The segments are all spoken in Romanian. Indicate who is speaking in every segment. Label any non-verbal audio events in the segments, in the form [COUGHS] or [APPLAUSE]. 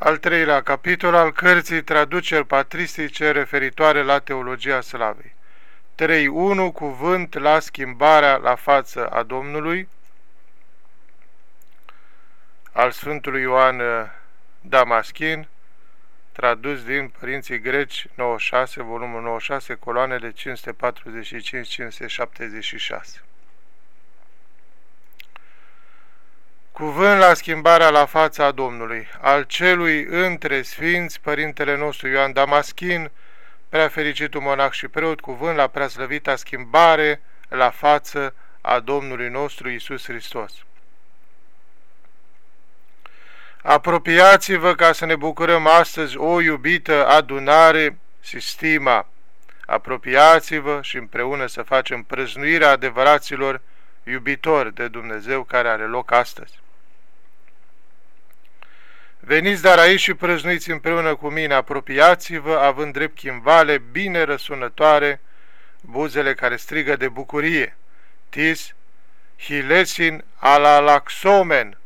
Speaker 1: Al treilea capitol al cărții traduceri patristice referitoare la teologia slavei. 3.1 Cuvânt la schimbarea la față a Domnului al Sfântului Ioan Damaschin, tradus din Părinții Greci 96, volumul 96, coloanele 545-576. Cuvânt la schimbarea la fața Domnului, al celui între sfinți, Părintele nostru Ioan Damaschin, prea fericitul monac și preot, cuvânt la preaslăvita schimbare la față a Domnului nostru Isus Hristos. Apropiați-vă ca să ne bucurăm astăzi, o iubită adunare, sistema. Apropiați-vă și împreună să facem prăznuirea adevăraților iubitori de Dumnezeu care are loc astăzi. Veniți dar aici și prăznuiți împreună cu mine, apropiați-vă, având drept chimvale bine răsunătoare, buzele care strigă de bucurie. Tis, hilesin alalaxomen,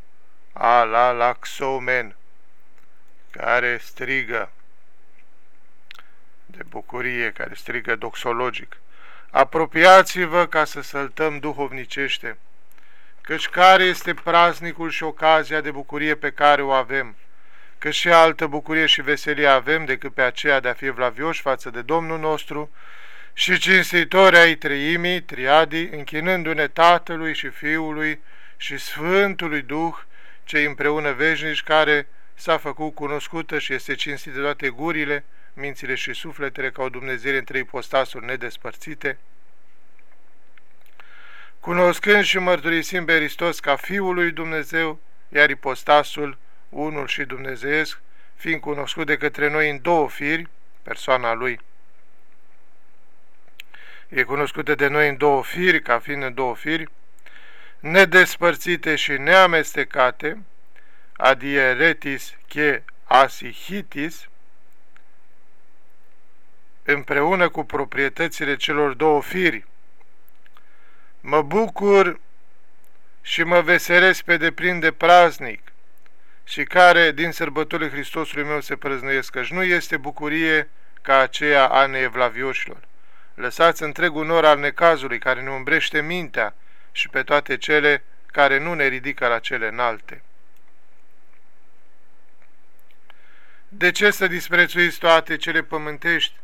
Speaker 1: alalaxomen, care strigă de bucurie, care strigă doxologic. Apropiați-vă ca să săltăm duhovnicește, căci care este praznicul și ocazia de bucurie pe care o avem, că și altă bucurie și veselie avem decât pe aceea de a fi vlavioși față de Domnul nostru și cinstitori ai treimii, triadii, închinându-ne Tatălui și Fiului și Sfântului Duh, cei împreună veșnici, care s-a făcut cunoscută și este cinstit de toate gurile, mințile și sufletele ca o Dumnezeu în trei postasuri nedespărțite, cunoscând și mărturisim pe Hristos ca Fiul lui Dumnezeu, iar ipostasul unul și dumnezeiesc, fiind cunoscut de către noi în două firi, persoana lui e cunoscută de noi în două firi, ca fiind în două firi, nedespărțite și neamestecate, adieretis che asihitis, împreună cu proprietățile celor două firi. Mă bucur și mă veselesc pe deplin de praznic, și care din sărbătorile Hristosului meu se prăznuiesc, căci nu este bucurie ca aceea a neevlavioșilor. Lăsați întregul nor al necazului care ne umbrește mintea și pe toate cele care nu ne ridică la cele înalte. De ce să disprețuiți toate cele pământești?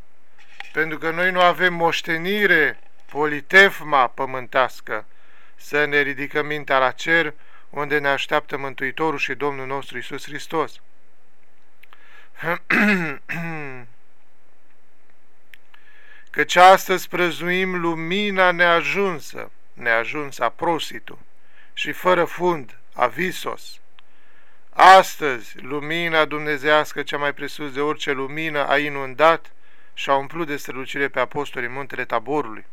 Speaker 1: Pentru că noi nu avem moștenire politefma pământească, să ne ridicăm mintea la cer, unde ne așteaptă Mântuitorul și Domnul nostru Isus Hristos. [CLEARS THROAT] Căci astăzi prăzuim lumina neajunsă, neajunsă a prositu și fără fund, a visos. Astăzi, lumina dumnezească cea mai presus de orice lumină a inundat și a umplut de strălucire pe apostolii muntele taborului.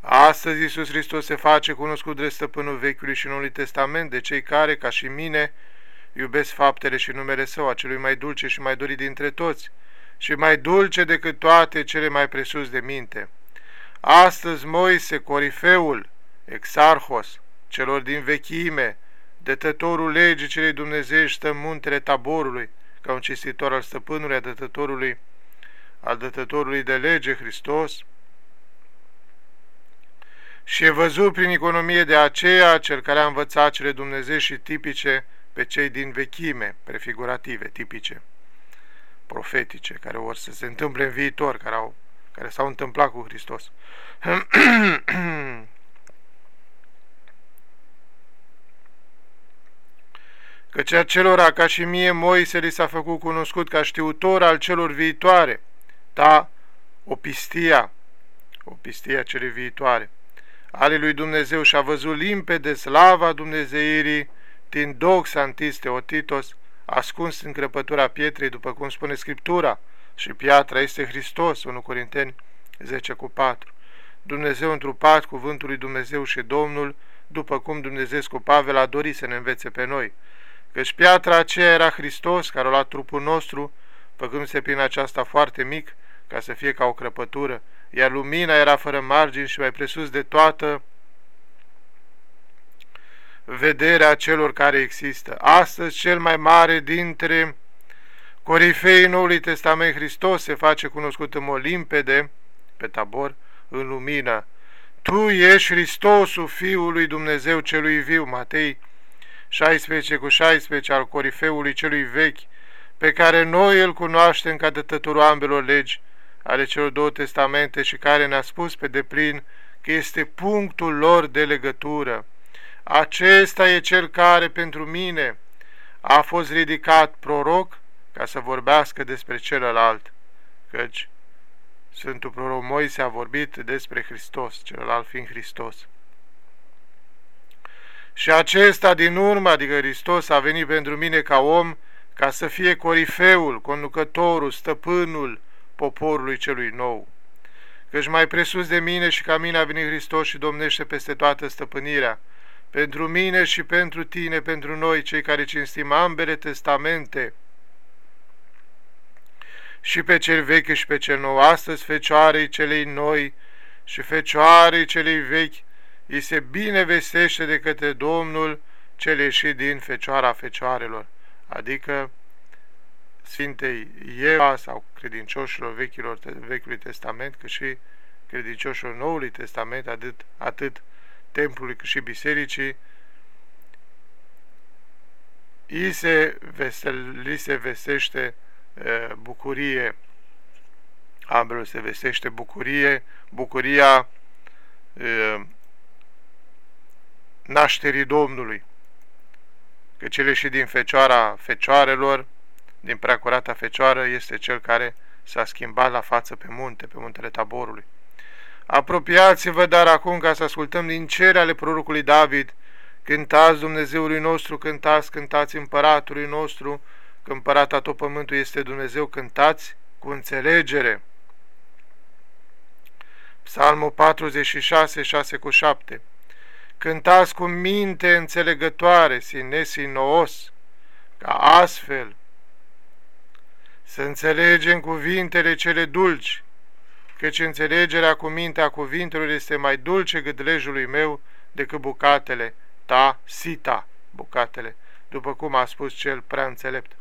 Speaker 1: Astăzi Iisus Hristos se face cunoscut de stăpânul Vechiului și Noului Testament de cei care, ca și mine, iubesc faptele și numele Său, acelui mai dulce și mai dorit dintre toți, și mai dulce decât toate cele mai presus de minte. Astăzi Moise, corifeul, exarhos, celor din vechime, dătătorul legii celei dumnezeiești stă în muntele taborului, ca un cestitor al stăpânului, a dătătorului, al dătătorului de lege, Hristos, și e văzut prin economie de aceea cel care a învățat cele Dumnezeu și tipice pe cei din vechime, prefigurative, tipice, profetice, care vor să se întâmple în viitor, care, au, care s-au întâmplat cu Hristos. [CLEARS THROAT] Căci acelora ca și mie Moise li s-a făcut cunoscut ca știutor al celor viitoare, ta opistia, opistia cele viitoare ale lui Dumnezeu și a văzut limpede slava Dumnezeirii din dox antis Teotitos, ascuns în crăpătura pietrei, după cum spune Scriptura, și piatra este Hristos, 1 Corinteni 10 cu 4. Dumnezeu întrupat, cuvântul lui Dumnezeu și Domnul, după cum Dumnezeu cu Pavel a dorit să ne învețe pe noi. Căci piatra aceea era Hristos, care a luat trupul nostru, făcându-se prin aceasta foarte mic, ca să fie ca o crăpătură, iar lumina era fără margini și mai presus de toată, vederea celor care există. Astăzi cel mai mare dintre corifei Noului Testament Hristos se face cunoscut în mod limpede, pe tabor, în lumină. Tu ești Hristosul Fiului Dumnezeu celui viu, Matei 16 cu 16 al corifeului celui vechi, pe care noi îl cunoaștem ca dătătorul ambelor legi ale celor două testamente și care ne-a spus pe deplin că este punctul lor de legătură. Acesta e cel care pentru mine a fost ridicat proroc ca să vorbească despre celălalt, căci Sfântul proroc Moise a vorbit despre Hristos, celălalt fiind Hristos. Și acesta din urmă, adică Hristos, a venit pentru mine ca om, ca să fie corifeul, conducătorul, stăpânul poporului celui nou. Căci mai presus de mine și ca mine a venit Hristos și domnește peste toată stăpânirea, pentru mine și pentru tine, pentru noi, cei care cinstim ambele testamente, și pe cel vechi și pe cel nou. Astăzi fecioarei celei noi și fecioarei celei vechi îi se binevestește de către Domnul cel ieșit din fecioara fecioarelor, adică Sfintei Eva sau credincioșilor vechilor, Vechiului Testament, cât și credincioșilor Noului Testament, atât, atât templului cât și bisericii, îi se, vesel, li se vestește bucurie, ambelor se vestește bucurie, bucuria nașterii Domnului, că cele și din fecioara fecioarelor, din preacurata fecioară, este cel care s-a schimbat la față pe munte, pe muntele Taborului. Apropiați-vă dar acum ca să ascultăm din cere ale prorocului David, cântați Dumnezeului nostru, cântați, cântați împăratului nostru, că împărata tot pământul este Dumnezeu, cântați cu înțelegere. Psalmul 46, 6 cu 7 Cântați cu minte înțelegătoare, sinesi noos, ca astfel să înțelegem cuvintele cele dulci, căci înțelegerea cu mintea cuvintelor este mai dulce gâdlejului meu decât bucatele ta, sita, bucatele, după cum a spus cel prea înțelept.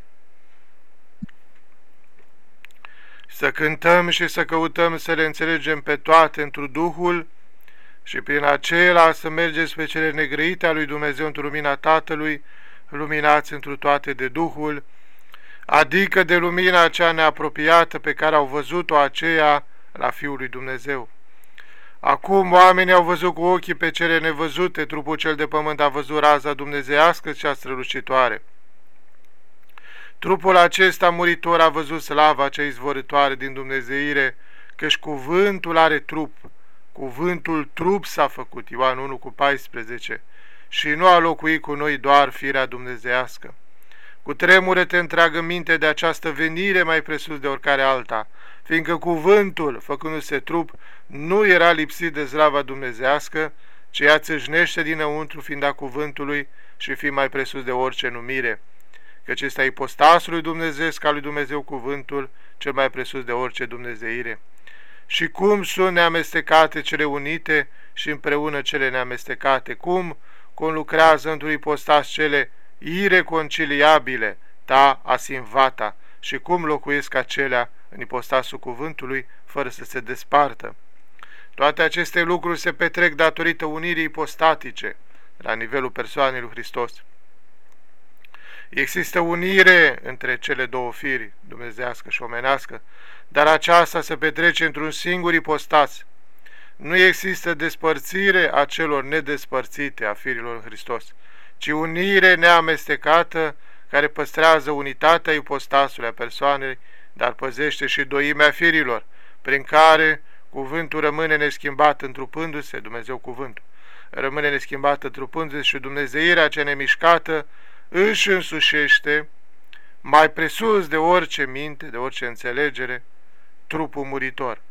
Speaker 1: să cântăm și să căutăm să le înțelegem pe toate într Duhul și prin acela să mergeți pe cele negrăite a lui Dumnezeu într lumina Tatălui, luminați într toate de Duhul, adică de lumina cea neapropiată pe care au văzut-o aceea la Fiul lui Dumnezeu. Acum oamenii au văzut cu ochii pe cele nevăzute, trupul cel de pământ a văzut raza dumnezeiască și a strălucitoare. Trupul acesta muritor a văzut slava cea izvoritoare din Dumnezeire, căci cuvântul are trup, cuvântul trup s-a făcut, Ioan 1 cu 14, și nu a locuit cu noi doar firea dumnezească. Cu tremure te întreagă minte de această venire mai presus de oricare alta, fiindcă cuvântul, făcându-se trup, nu era lipsit de slava dumnezească, ci ea țâșnește dinăuntru fiind a cuvântului și fi mai presus de orice numire căci este ipostasul lui Dumnezeu ca lui Dumnezeu cuvântul, cel mai presus de orice dumnezeire. Și cum sunt neamestecate cele unite și împreună cele neamestecate, cum conlucrează într-un ipostas cele ireconciliabile, ta asimvata, și cum locuiesc acelea în ipostasul cuvântului, fără să se despartă. Toate aceste lucruri se petrec datorită unirii ipostatice la nivelul persoanei lui Hristos. Există unire între cele două firi, dumnezească și omenească, dar aceasta se petrece într-un singur ipostas. Nu există despărțire a celor nedespărțite a firilor în Hristos, ci unire neamestecată care păstrează unitatea ipostasului a persoanei, dar păzește și doimea firilor, prin care cuvântul rămâne neschimbat întrupându-se, Dumnezeu cuvântul, rămâne neschimbat întrupându-se și Dumnezeirea cea nemișcată își însușește, mai presus de orice minte, de orice înțelegere, trupul muritor.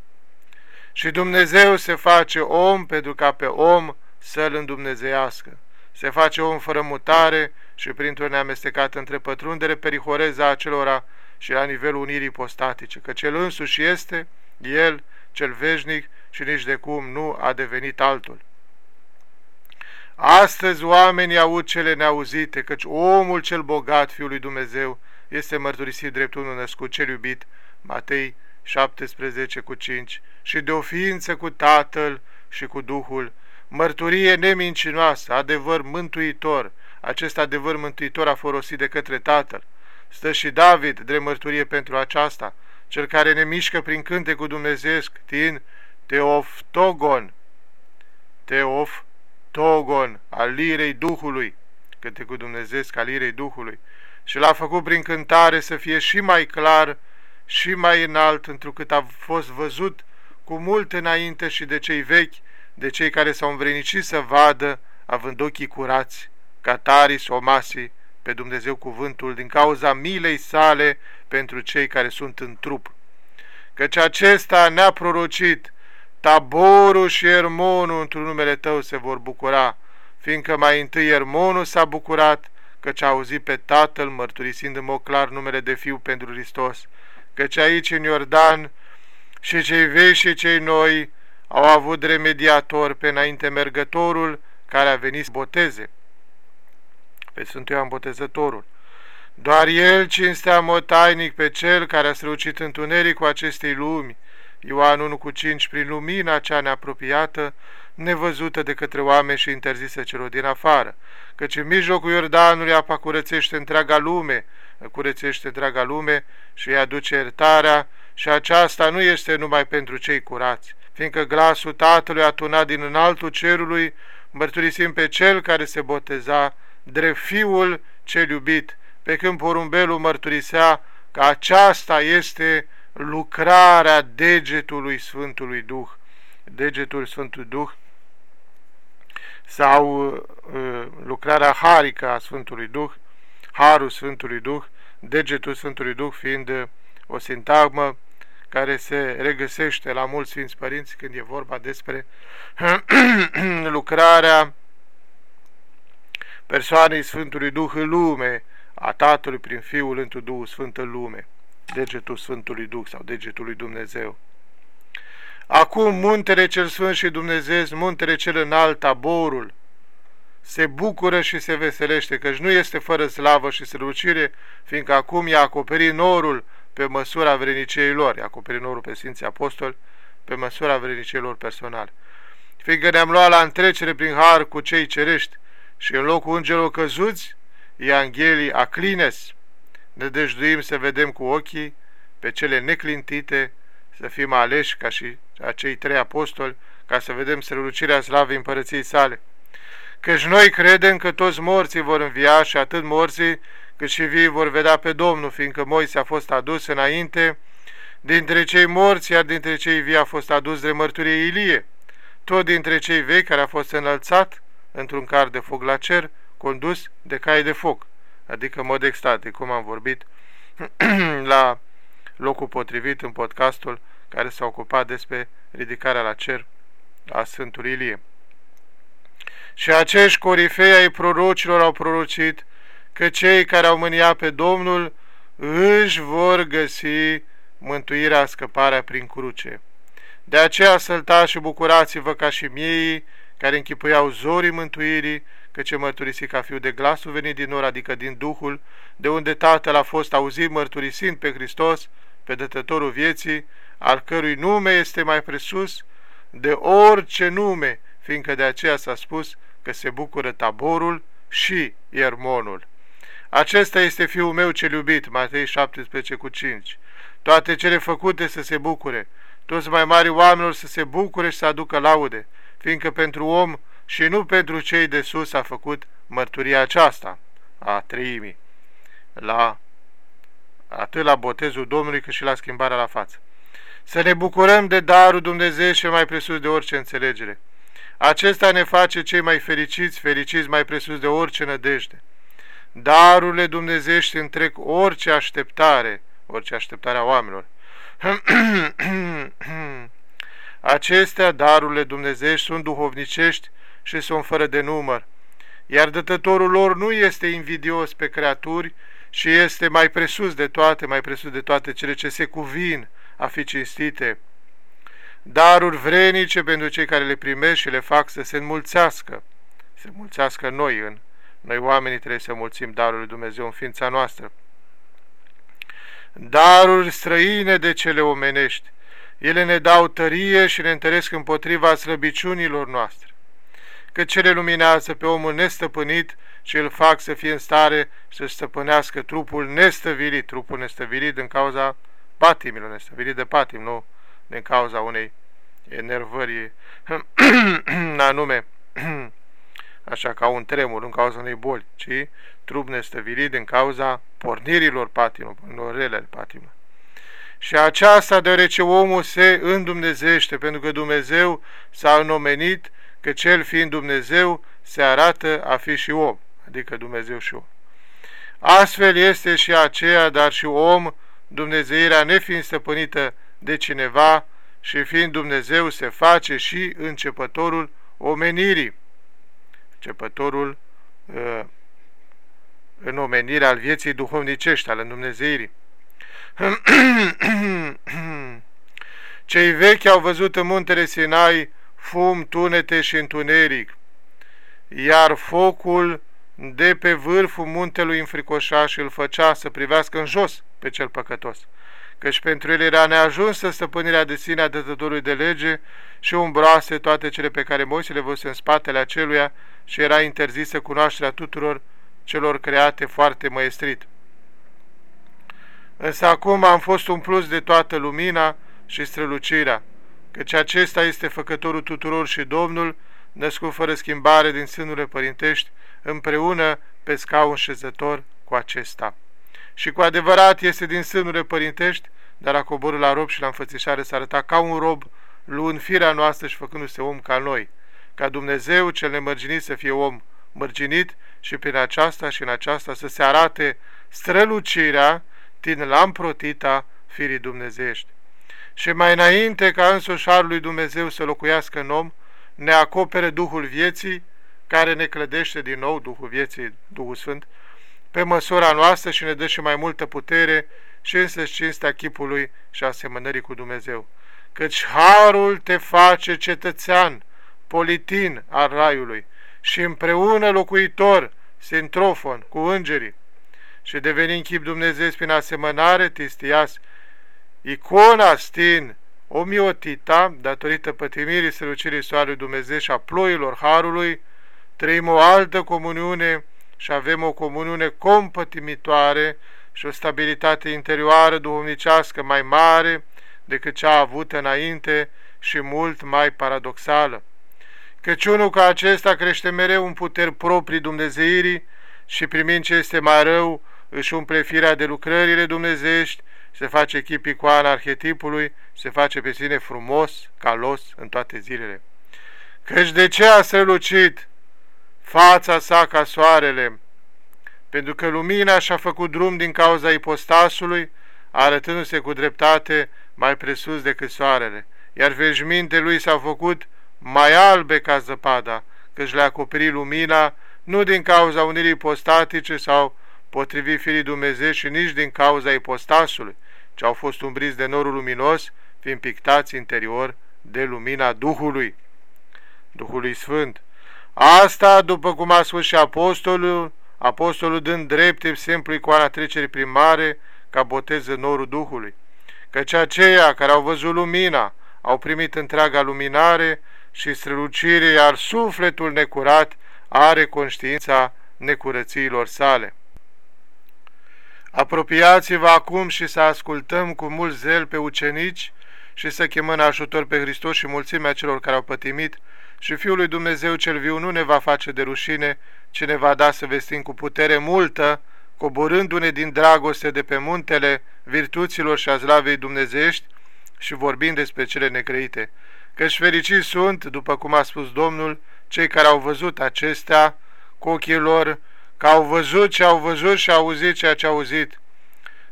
Speaker 1: Și Dumnezeu se face om pentru ca pe om să-l îndumnezeiască. Se face om fără mutare și printr-o neamestecat între pătrundere perihoreza acelora și la nivelul unirii postatice, că cel însuși este, el, cel veșnic și nici de cum nu a devenit altul. Astăzi oamenii aud cele neauzite, căci omul cel bogat, Fiul lui Dumnezeu, este mărturisit drept unul născut, cel iubit, Matei 17 cu 5, și de o ființă cu Tatăl și cu Duhul, mărturie nemincinoasă, adevăr mântuitor, acest adevăr mântuitor a folosit de către Tatăl. Stă și David de mărturie pentru aceasta, cel care ne mișcă prin cânte cu Dumnezeesc, tin Teoftogon, Teoftogon, al lirei Duhului, cânte cu Dumnezeesc al lirei Duhului, și l-a făcut prin cântare să fie și mai clar și mai înalt, întrucât a fost văzut cu mult înainte și de cei vechi, de cei care s-au învrenicit să vadă, având ochii curați, catarii somasii, pe Dumnezeu cuvântul din cauza milei sale pentru cei care sunt în trup. Căci acesta ne-a prorocit, taborul și Ermonul într-un numele tău se vor bucura, fiindcă mai întâi Ermonul s-a bucurat, căci a auzit pe Tatăl mărturisind în mod clar numele de Fiu pentru Hristos, căci aici în Iordan și cei vechi și cei noi au avut remediator pe înainte mergătorul care a venit să boteze. Pe Sfântul Ioan Botezătorul. Doar El cinstea motainic pe Cel care a străucit întunericul acestei lumi, Ioan 1 cu 5, prin lumina cea neapropiată, nevăzută de către oameni și interzisă celor din afară, căci în mijlocul Iordanului apa curățește întreaga lume, curățește întreaga lume și îi aduce iertarea și aceasta nu este numai pentru cei curați, fiindcă glasul Tatălui a tunat din înaltul cerului, mărturisim pe Cel care se boteza drept Fiul cel iubit, pe când porumbelul mărturisea că aceasta este lucrarea degetului Sfântului Duh. Degetul Sfântului Duh sau uh, lucrarea harică a Sfântului Duh, Harul Sfântului Duh, degetul Sfântului Duh fiind uh, o sintagmă care se regăsește la mulți Sfinți Părinți când e vorba despre [CLEARS THROAT] lucrarea persoanei Sfântului Duh în lume, a Tatălui prin Fiul întru Duhul Sfânt în lume, degetul Sfântului Duh sau degetul lui Dumnezeu. Acum muntele cel Sfânt și Dumnezeu, muntele cel înalt, taborul, se bucură și se veselește, căci nu este fără slavă și strălucire, fiindcă acum i-a acoperit norul pe măsura vreniciei lor, i-a acoperit norul pe Sfinții Apostoli, pe măsura vreniciei lor personale. Fiindcă ne-am luat la întrecere prin har cu cei cerești, și în locul îngerilor căzuți, e Anghelii Aclines. Ne dăjduim să vedem cu ochii pe cele neclintite, să fim aleși ca și acei trei apostoli, ca să vedem strălucirea slavei împărăției sale. Căci noi credem că toți morții vor învia și atât morții cât și vii vor vedea pe Domnul, fiindcă Moise a fost adus înainte, dintre cei morți, iar dintre cei vii a fost adus de mărturie Ilie, tot dintre cei vechi care a fost înălțat, într-un car de foc la cer, condus de cai de foc, adică mod extatic, cum am vorbit [CLEARS THROAT] la locul potrivit în podcastul care s-a ocupat despre ridicarea la cer a Sfântului Ilie. Și acești corifei ai prorocilor au prorocit că cei care au mâniat pe Domnul își vor găsi mântuirea, scăparea prin cruce. De aceea săltați și bucurați-vă ca și miei care închipuiau zorii mântuirii, ce mărturisi ca fiu de glasul venit din nor, adică din Duhul, de unde Tatăl a fost auzit mărturisind pe Hristos, pe dătătorul vieții, al cărui nume este mai presus de orice nume, fiindcă de aceea s-a spus că se bucură taborul și iermonul. Acesta este fiul meu cel iubit, Matei 17 cu 5. Toate cele făcute să se bucure, toți mai mari oamenilor să se bucure și să aducă laude, fiindcă pentru om și nu pentru cei de sus a făcut mărturia aceasta a treimii, la, atât la botezul Domnului cât și la schimbarea la față. Să ne bucurăm de darul Dumnezeu și mai presus de orice înțelegere. Acesta ne face cei mai fericiți, fericiți mai presus de orice nădejde. Darurile dumnezești întrec orice așteptare, orice așteptare a oamenilor. [CLEARS THROAT] Acestea, darurile Dumnezeu, sunt duhovnicești și sunt fără de număr, iar dătătorul lor nu este invidios pe creaturi și este mai presus de toate, mai presus de toate cele ce se cuvin a fi cinstite. Daruri vrenice pentru cei care le primesc și le fac să se înmulțească, se mulțească noi în noi oamenii trebuie să mulțim darul lui Dumnezeu în ființa noastră. Daruri străine de cele omenești. Ele ne dau tărie și ne întăresc împotriva slăbiciunilor noastre. Că cele luminează pe omul nestăpânit și îl fac să fie în stare să stăpânească trupul nestăvilit, trupul nestăvilit din cauza patimilor, nestăvilit de patim, nu din cauza unei enervări [CLEARS THROAT] anume [CLEARS THROAT] așa ca un tremur în cauza unei boli, ci trup nestăvilit din cauza pornirilor patimă, pornirilor rele ale patimă. Și aceasta deoarece omul se îndumnezește, pentru că Dumnezeu s-a înomenit că cel fiind Dumnezeu se arată a fi și om, adică Dumnezeu și om. Astfel este și aceea, dar și om, Dumnezeirea nefiind stăpânită de cineva și fiind Dumnezeu se face și începătorul omenirii începătorul uh, în omenire al vieții duhovnicești, al îndumnezeirii. [CLEARS THROAT] Cei vechi au văzut în muntele Sinai fum, tunete și întuneric, iar focul de pe vârful muntelui înfricoșa și îl făcea să privească în jos pe cel păcătos, căci pentru el era neajunsă stăpânirea de sine a dătătorului de lege și umbroase toate cele pe care Moise le văzuse în spatele aceluia și era interzisă cunoașterea tuturor celor create foarte măestrit. Însă acum am fost umplus de toată lumina și strălucirea, căci acesta este făcătorul tuturor și Domnul, născut fără schimbare din sânurile părintești, împreună pe scaun șezător cu acesta. Și cu adevărat este din sânurile părintești, dar a coborât la rob și la înfățișare s-a arătat ca un rob, luând firea noastră și făcându-se om ca noi ca Dumnezeu cel nemărginit să fie om mărginit și prin aceasta și în aceasta să se arate strălucirea din lamprotita firii dumnezeiești. Și mai înainte ca însuși Harul lui Dumnezeu să locuiască în om, ne acopere Duhul vieții, care ne clădește din nou, Duhul vieții, Duhul Sfânt, pe măsura noastră și ne dă și mai multă putere și însăși cinstea chipului și asemănării cu Dumnezeu. Căci Harul te face cetățean, politin al raiului și împreună locuitor, sintrofon, cu îngerii și devenind chip Dumnezeu prin asemănare, Tistias, icona stin omiotita, datorită pătimirii strălucirii soarelui Dumnezeu și a ploilor Harului, trăim o altă comuniune și avem o comuniune compătimitoare și o stabilitate interioară duhovnicească mai mare decât cea avută înainte și mult mai paradoxală căci unul ca acesta crește mereu în puteri proprii dumnezeirii și primind ce este mai rău, își umple firea de lucrările dumnezeiești, se face chip icoana arhetipului, se face pe sine frumos, calos în toate zilele. Căci de ce a strălucit fața sa ca soarele? Pentru că lumina și-a făcut drum din cauza ipostasului, arătându-se cu dreptate mai presus decât soarele, iar veșminte lui s-au făcut mai albe ca zăpada, căci le-a acoperit lumina, nu din cauza unirii ipostatice sau potrivit firii Dumnezeu și nici din cauza ipostasului, ci au fost umbriți de norul luminos, fiind pictați interior de lumina Duhului, Duhului Sfânt. Asta, după cum a spus și apostolul, apostolul dând drept exemplu icoana trecerii prin mare, ca botez în norul Duhului. Căci aceia care au văzut lumina, au primit întreaga luminare, și strălucire, iar sufletul necurat are conștiința necurățiilor sale. Apropiați-vă acum și să ascultăm cu mult zel pe ucenici și să chemăm ajutor pe Hristos și mulțimea celor care au pătimit și Fiul lui Dumnezeu cel viu nu ne va face de rușine, ci ne va da să vestim cu putere multă, coborându-ne din dragoste de pe muntele virtuților și a zlavei dumnezeiești și vorbind despre cele necreite căci fericiți sunt, după cum a spus Domnul, cei care au văzut acestea cu ochii lor, că au văzut ce au văzut și au auzit ceea ce au auzit,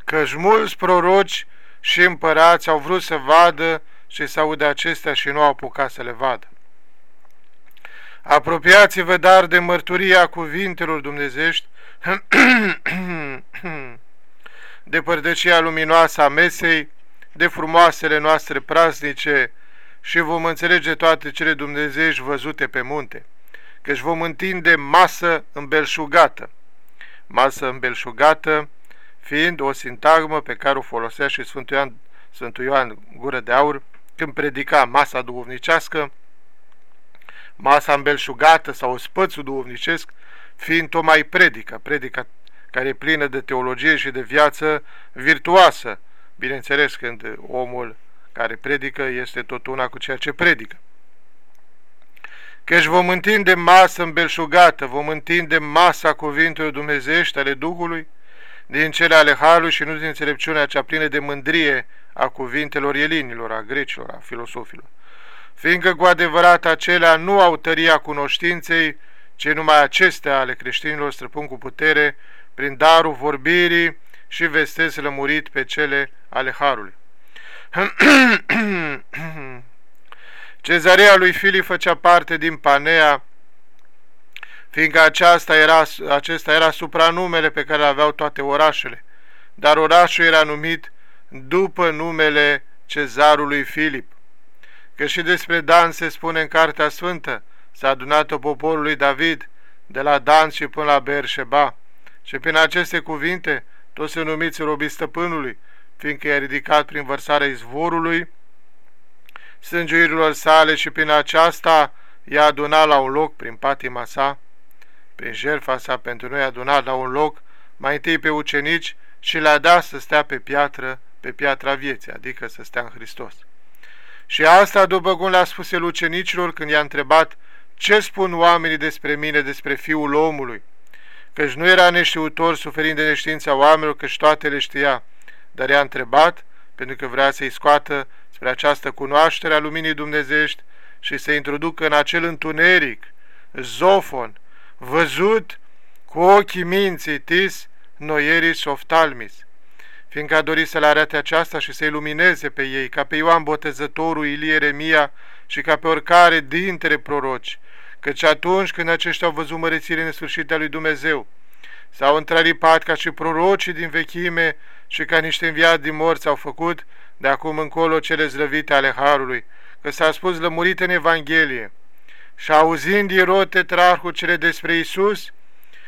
Speaker 1: căci mulți proroci și împărați au vrut să vadă și să audă acestea și nu au apucat să le vadă. Apropiați-vă dar de mărturia cuvintelor dumnezești, [CLEARS THROAT] de părdăcia luminoasă a mesei, de frumoasele noastre praznice, și vom înțelege toate cele dumnezeiești văzute pe munte. își vom întinde masă îmbelșugată. Masă îmbelșugată fiind o sintagmă pe care o folosea și Sfântul Ioan, Sfântul Ioan Gură de Aur când predica masa duhovnicească, masa îmbelșugată sau spățul duhovnicesc, fiind tocmai predica, predica care e plină de teologie și de viață virtuoasă, bineînțeles când omul care predică este tot una cu ceea ce predică. Căci vom întinde masă îmbelșugată, vom întinde masa cuvintelor dumnezeiești ale Duhului, din cele ale Harului și nu din înțelepciunea cea plină de mândrie a cuvintelor elinilor, a grecilor, a filosofilor. Fiindcă cu adevărat acelea nu au tăria cunoștinței, ci numai acestea ale creștinilor străpun cu putere prin darul vorbirii și vestesc lămurit pe cele ale Harului. [CLEARS THROAT] Cezarea lui Filip făcea parte din Panea, fiindcă aceasta era, acesta era supranumele pe care le aveau toate orașele, dar orașul era numit după numele cezarului Filip. Că și despre Dan se spune în Cartea Sfântă, s-a adunat-o poporului David, de la Dan și până la Berșeba, și prin aceste cuvinte toți se numiți robii stăpânului, fiindcă i-a ridicat prin vărsarea izvorului, sângiuirilor sale și prin aceasta i-a adunat la un loc prin patima sa, prin jertfa sa pentru noi a adunat la un loc, mai întâi pe ucenici și le-a dat să stea pe piatră, pe piatra vieții, adică să stea în Hristos. Și asta după cum le-a spus el ucenicilor când i-a întrebat ce spun oamenii despre mine, despre Fiul omului, căci nu era neștiutor suferind de neștiința oamenilor, căci toate le știa, dar i-a întrebat pentru că vrea să-i scoată spre această cunoaștere a luminii dumnezești și să introducă în acel întuneric, zofon, văzut cu ochii minții tis noieris oftalmis, fiindcă a dorit să le arate aceasta și să ilumineze pe ei, ca pe Ioan Botezătorul, Ilie Remia și ca pe oricare dintre proroci, căci atunci când aceștia au văzut mărețire nesfârșite a lui Dumnezeu, s-au întraripat ca și prorocii din vechime și ca niște înviați din morți au făcut, de acum încolo cele zlăvite ale Harului, că s-a spus lămurit în Evanghelie. Și auzind Irod tetrarhul cele despre Isus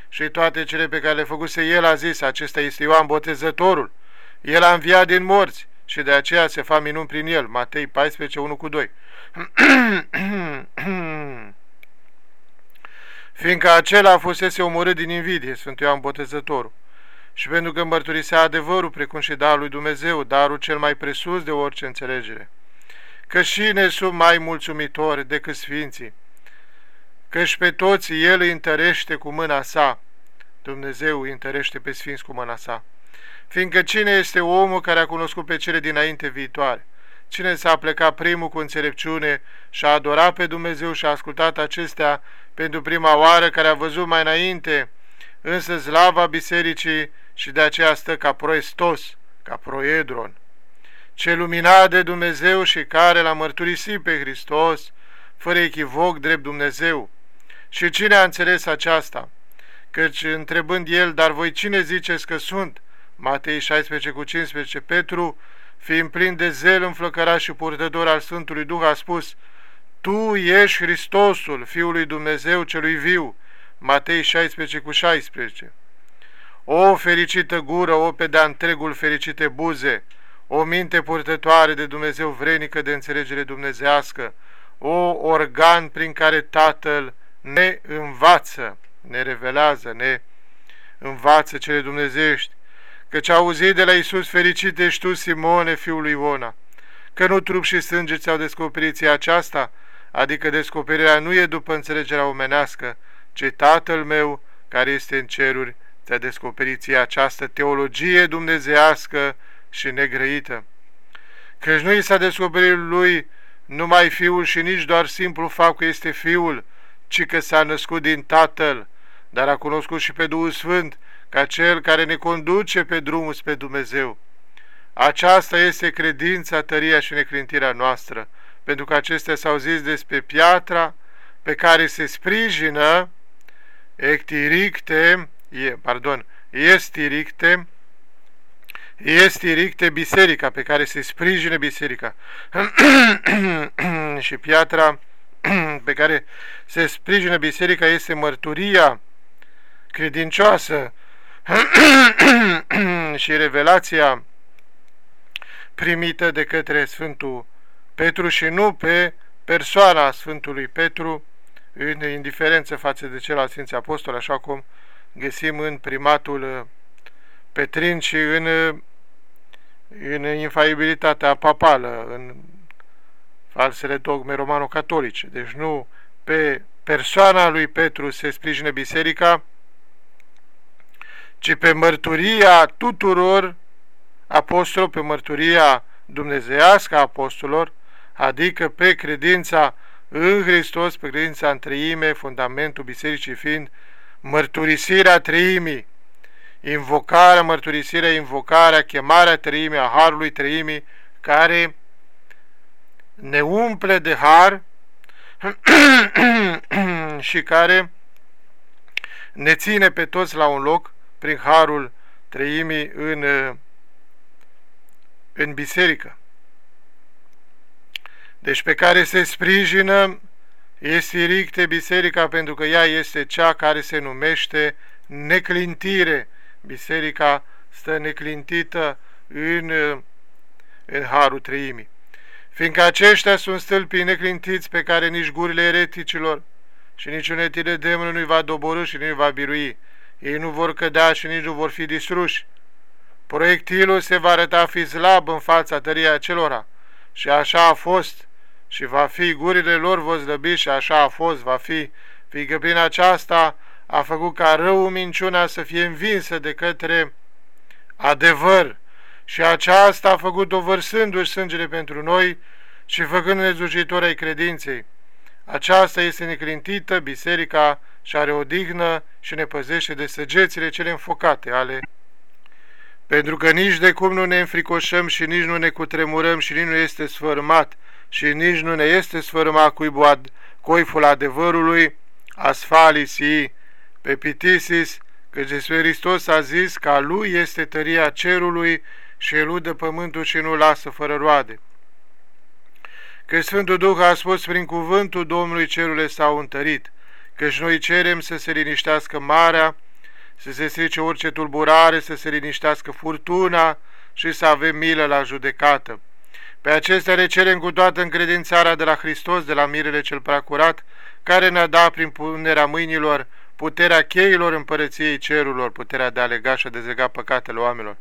Speaker 1: și toate cele pe care le făcuse el, a zis, acesta este Ioan Botezătorul. El a înviat din morți și de aceea se fac minuni prin el. Matei 14, 1 cu 2. [CLEARS THROAT] Fiindcă acela fusese omorât din invidie, Sfântul Ioan Botezătorul și pentru că mărturisea adevărul, precum și darul lui Dumnezeu, darul cel mai presus de orice înțelegere. Că și ne sunt mai mulțumitori decât sfinții, și pe toți El îi întărește cu mâna sa, Dumnezeu îi întărește pe sfinți cu mâna sa, fiindcă cine este omul care a cunoscut pe cele dinainte viitoare? Cine s-a plecat primul cu înțelepciune și a adorat pe Dumnezeu și a ascultat acestea pentru prima oară, care a văzut mai înainte, însă slava bisericii și de aceea stă ca proestos, ca proedron. Ce lumina de Dumnezeu și care l-a mărturisit pe Hristos, fără echivoc drept Dumnezeu. Și cine a înțeles aceasta? Căci întrebând el, dar voi cine ziceți că sunt? Matei 16 cu 15, Petru, fiind plin de zel înflăcărat și purtător al Sfântului Duh, a spus, Tu ești Hristosul, Fiul lui Dumnezeu celui viu. Matei 16 cu 16. O fericită gură, o pe de întregul fericite buze, o minte purtătoare de Dumnezeu vrenică de înțelegere dumnezească, o organ prin care Tatăl ne învață, ne revelează, ne învață cele dumnezești, căci auzit de la Iisus fericit ești tu, Simone, fiul lui Iona, că nu trup și sânge ți-au descoperit aceasta, adică descoperirea nu e după înțelegerea omenească, ci Tatăl meu, care este în ceruri, ți-a descoperit ție această teologie dumnezească și negrăită. Căci nu i s-a descoperit lui numai Fiul și nici doar simplu fapt că este Fiul, ci că s-a născut din Tatăl, dar a cunoscut și pe Duhul Sfânt, ca Cel care ne conduce pe drumul spre Dumnezeu. Aceasta este credința, tăria și neclintirea noastră, pentru că acestea s-au zis despre piatra pe care se sprijină ectiricte, e, pardon, estiricte, estiricte biserica, pe care se sprijine biserica. [CLEARS THROAT] și piatra [CLEARS THROAT] pe care se sprijină biserica este mărturia credincioasă [COUGHS] și revelația primită de către Sfântul Petru și nu pe persoana Sfântului Petru în indiferență față de celălalt Sfinții Apostoli, așa cum găsim în primatul uh, Petrin și în, uh, în infaibilitatea papală, în falsele dogme romano-catolice. Deci nu pe persoana lui Petru se sprijină biserica, ci pe mărturia tuturor apostolilor, pe mărturia dumnezeiască a apostolilor, adică pe credința în Hristos, pe credința în treime, fundamentul bisericii fiind mărturisirea treimii, invocarea, mărturisirea, invocarea, chemarea treimii, a Harului treimii, care ne umple de har [CLEARS THROAT] și care ne ține pe toți la un loc prin harul treimii în, în biserică. Deci pe care se sprijină este ricte biserica pentru că ea este cea care se numește neclintire. Biserica stă neclintită în, în harul treimii fiindcă aceștia sunt stâlpii neclintiți pe care nici gurile ereticilor și nici unetile demonului nu-i va doborâ și nu-i va birui. Ei nu vor cădea și nici nu vor fi distruși. Proiectilul se va arăta fi slab în fața tăriei acelora și așa a fost și va fi, gurile lor vor zlăbi și așa a fost, va fi, fiindcă prin aceasta a făcut ca răul minciuna să fie învinsă de către adevăr și aceasta a făcut-o vărsându-și sângele pentru noi și făcând-ne zucitori ai credinței. Aceasta este neclintită, biserica și are odihnă și ne păzește de săgețile cele înfocate ale pentru că nici de cum nu ne înfricoșăm și nici nu ne cutremurăm și nici nu este sfărmat și nici nu ne este sfărmat cuibul coiful adevărului, asfalisii, pepitisis, că Iisus Hristos a zis că a Lui este tăria cerului și eludă pământul și nu lasă fără roade. Că Sfântul Duh a spus prin cuvântul Domnului cerurile s-au întărit, căci noi cerem să se liniștească marea, să se strice orice tulburare, să se liniștească furtuna și să avem milă la judecată. Pe acestea le cerem cu toată încredințarea de la Hristos, de la mirele cel preacurat, care ne-a dat prin punerea mâinilor puterea cheilor împărăției cerurilor, puterea de a lega și a dezlega păcatele oamenilor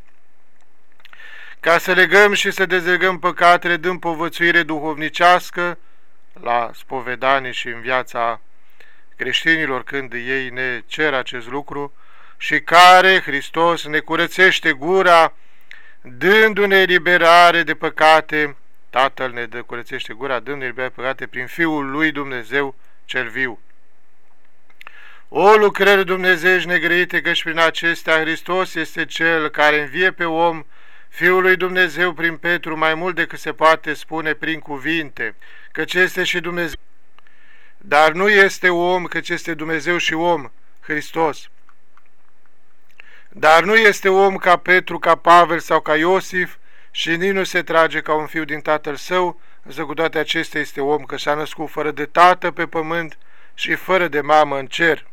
Speaker 1: ca să legăm și să dezlegăm păcatele, dând povățuire duhovnicească la spovedanie și în viața creștinilor când ei ne cer acest lucru și care Hristos ne curățește gura dându-ne liberare de păcate, Tatăl ne dă, curățește gura dându-ne liberare de păcate prin Fiul lui Dumnezeu cel viu. O lucrări dumnezeiești negrăite căci prin acestea Hristos este Cel care învie pe om Fiul lui Dumnezeu prin Petru mai mult decât se poate spune prin cuvinte, căci este și Dumnezeu. Dar nu este om, căci este Dumnezeu și om, Hristos. Dar nu este om ca Petru, ca Pavel sau ca Iosif și nici nu se trage ca un fiu din tatăl său, însă cu toate acestea este om, că s-a născut fără de tată pe pământ și fără de mamă în cer.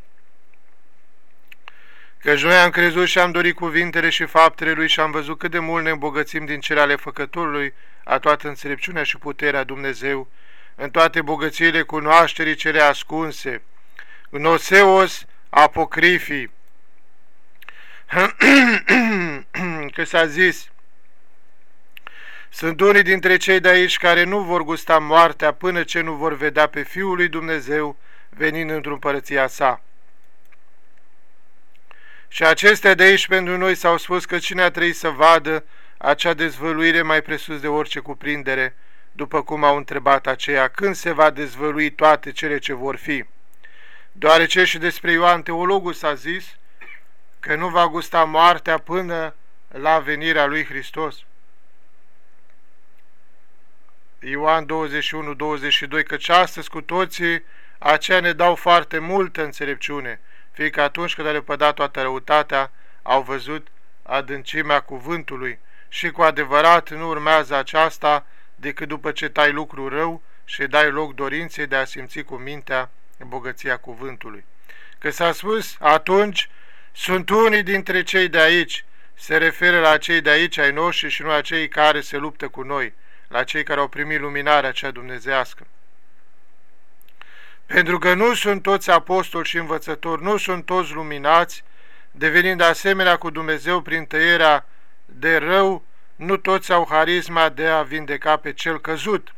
Speaker 1: Căci noi am crezut și am dorit cuvintele și faptele Lui și am văzut cât de mult ne îmbogățim din cele ale Făcătorului, a toată înțelepciunea și puterea Dumnezeu, în toate bogățiile cunoașterii cele ascunse, în Oseos apocrifii, [CLEARS THROAT] că s-a zis, sunt unii dintre cei de aici care nu vor gusta moartea până ce nu vor vedea pe Fiul lui Dumnezeu venind într-un părăția sa. Și acestea de aici pentru noi s-au spus că cine a trebuit să vadă acea dezvăluire mai presus de orice cuprindere, după cum au întrebat aceia, când se va dezvălui toate cele ce vor fi. Deoarece și despre Ioan Teologul s-a zis că nu va gusta moartea până la venirea lui Hristos. Ioan 21-22, căci astăzi cu toții aceia ne dau foarte multă înțelepciune, fiindcă atunci când a lepădat toată răutatea, au văzut adâncimea cuvântului și cu adevărat nu urmează aceasta decât după ce tai lucru rău și dai loc dorinței de a simți cu mintea bogăția cuvântului. Că s-a spus, atunci sunt unii dintre cei de aici, se referă la cei de aici ai noștri și nu la cei care se luptă cu noi, la cei care au primit luminarea cea dumnezească. Pentru că nu sunt toți apostoli și învățători, nu sunt toți luminați, devenind asemenea cu Dumnezeu prin tăierea de rău, nu toți au harisma de a vindeca pe cel căzut.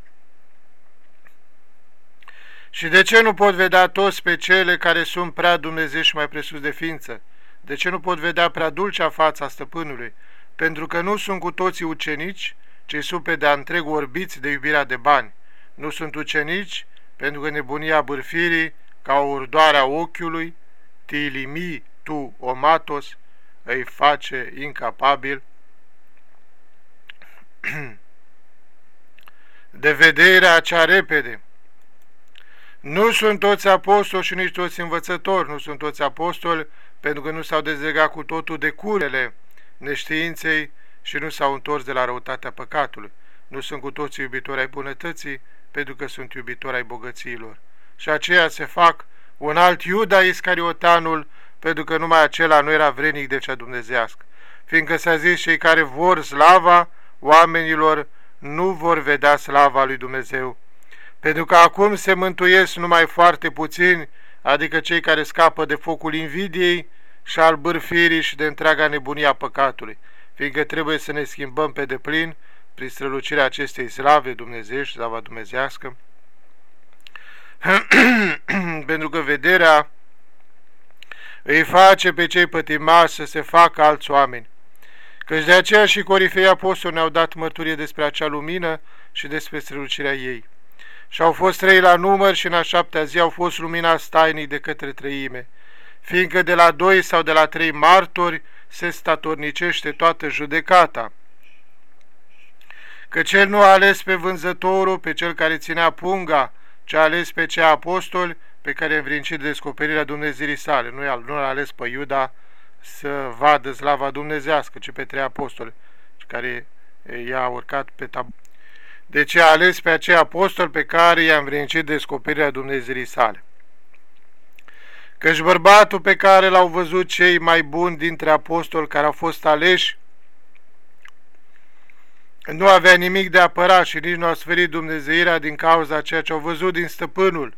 Speaker 1: Și de ce nu pot vedea toți pe cele care sunt prea Dumnezeu și mai presus de ființă? De ce nu pot vedea prea dulcea fața stăpânului? Pentru că nu sunt cu toții ucenici, ci sunt pe de-a întreg orbiți de iubirea de bani. Nu sunt ucenici, pentru că nebunia bârfirii, ca o urdoare ochiului, tilimi tu omatos, îi face incapabil [CLEARS THROAT] de vederea cea repede. Nu sunt toți apostoli și nici toți învățători, nu sunt toți apostoli, pentru că nu s-au dezlegat cu totul de curele neștiinței și nu s-au întors de la răutatea păcatului. Nu sunt cu toții iubitori ai bunătății, pentru că sunt iubitori ai bogățiilor. Și aceia se fac un alt Iuda Iscariotanul, pentru că numai acela nu era vrenic de cea dumnezească. Fiindcă s-a zis, cei care vor slava oamenilor nu vor vedea slava lui Dumnezeu. Pentru că acum se mântuiesc numai foarte puțini, adică cei care scapă de focul invidiei și al bârfirii și de întreaga nebunia păcatului, fiindcă trebuie să ne schimbăm pe deplin prin strălucirea acestei slave dumnezeiești, slava dumnezească, [CLEARS THROAT] pentru că vederea îi face pe cei pătimași să se facă alți oameni. Căci de aceea și corifei apostoli ne-au dat mărturie despre acea lumină și despre strălucirea ei. Și au fost trei la număr și în a șaptea zi au fost luminați tainic de către treime, fiindcă de la doi sau de la trei martori se statornicește toată judecata. Că cel nu a ales pe vânzătorul, pe cel care ținea punga, ci a ales pe cei apostoli pe care a învrincit descoperirea Dumnezeirii sale. Nu, a, nu a ales pe Iuda să vadă slava dumnezească, ci pe trei apostoli, care i-a urcat pe tab. Deci a ales pe acei apostoli pe care i-a învrincit descoperirea Dumnezeirii sale. Căci bărbatul pe care l-au văzut cei mai buni dintre apostoli care au fost aleși, nu avea nimic de apărat și nici nu a sferit Dumnezeirea din cauza ceea ce au văzut din stăpânul,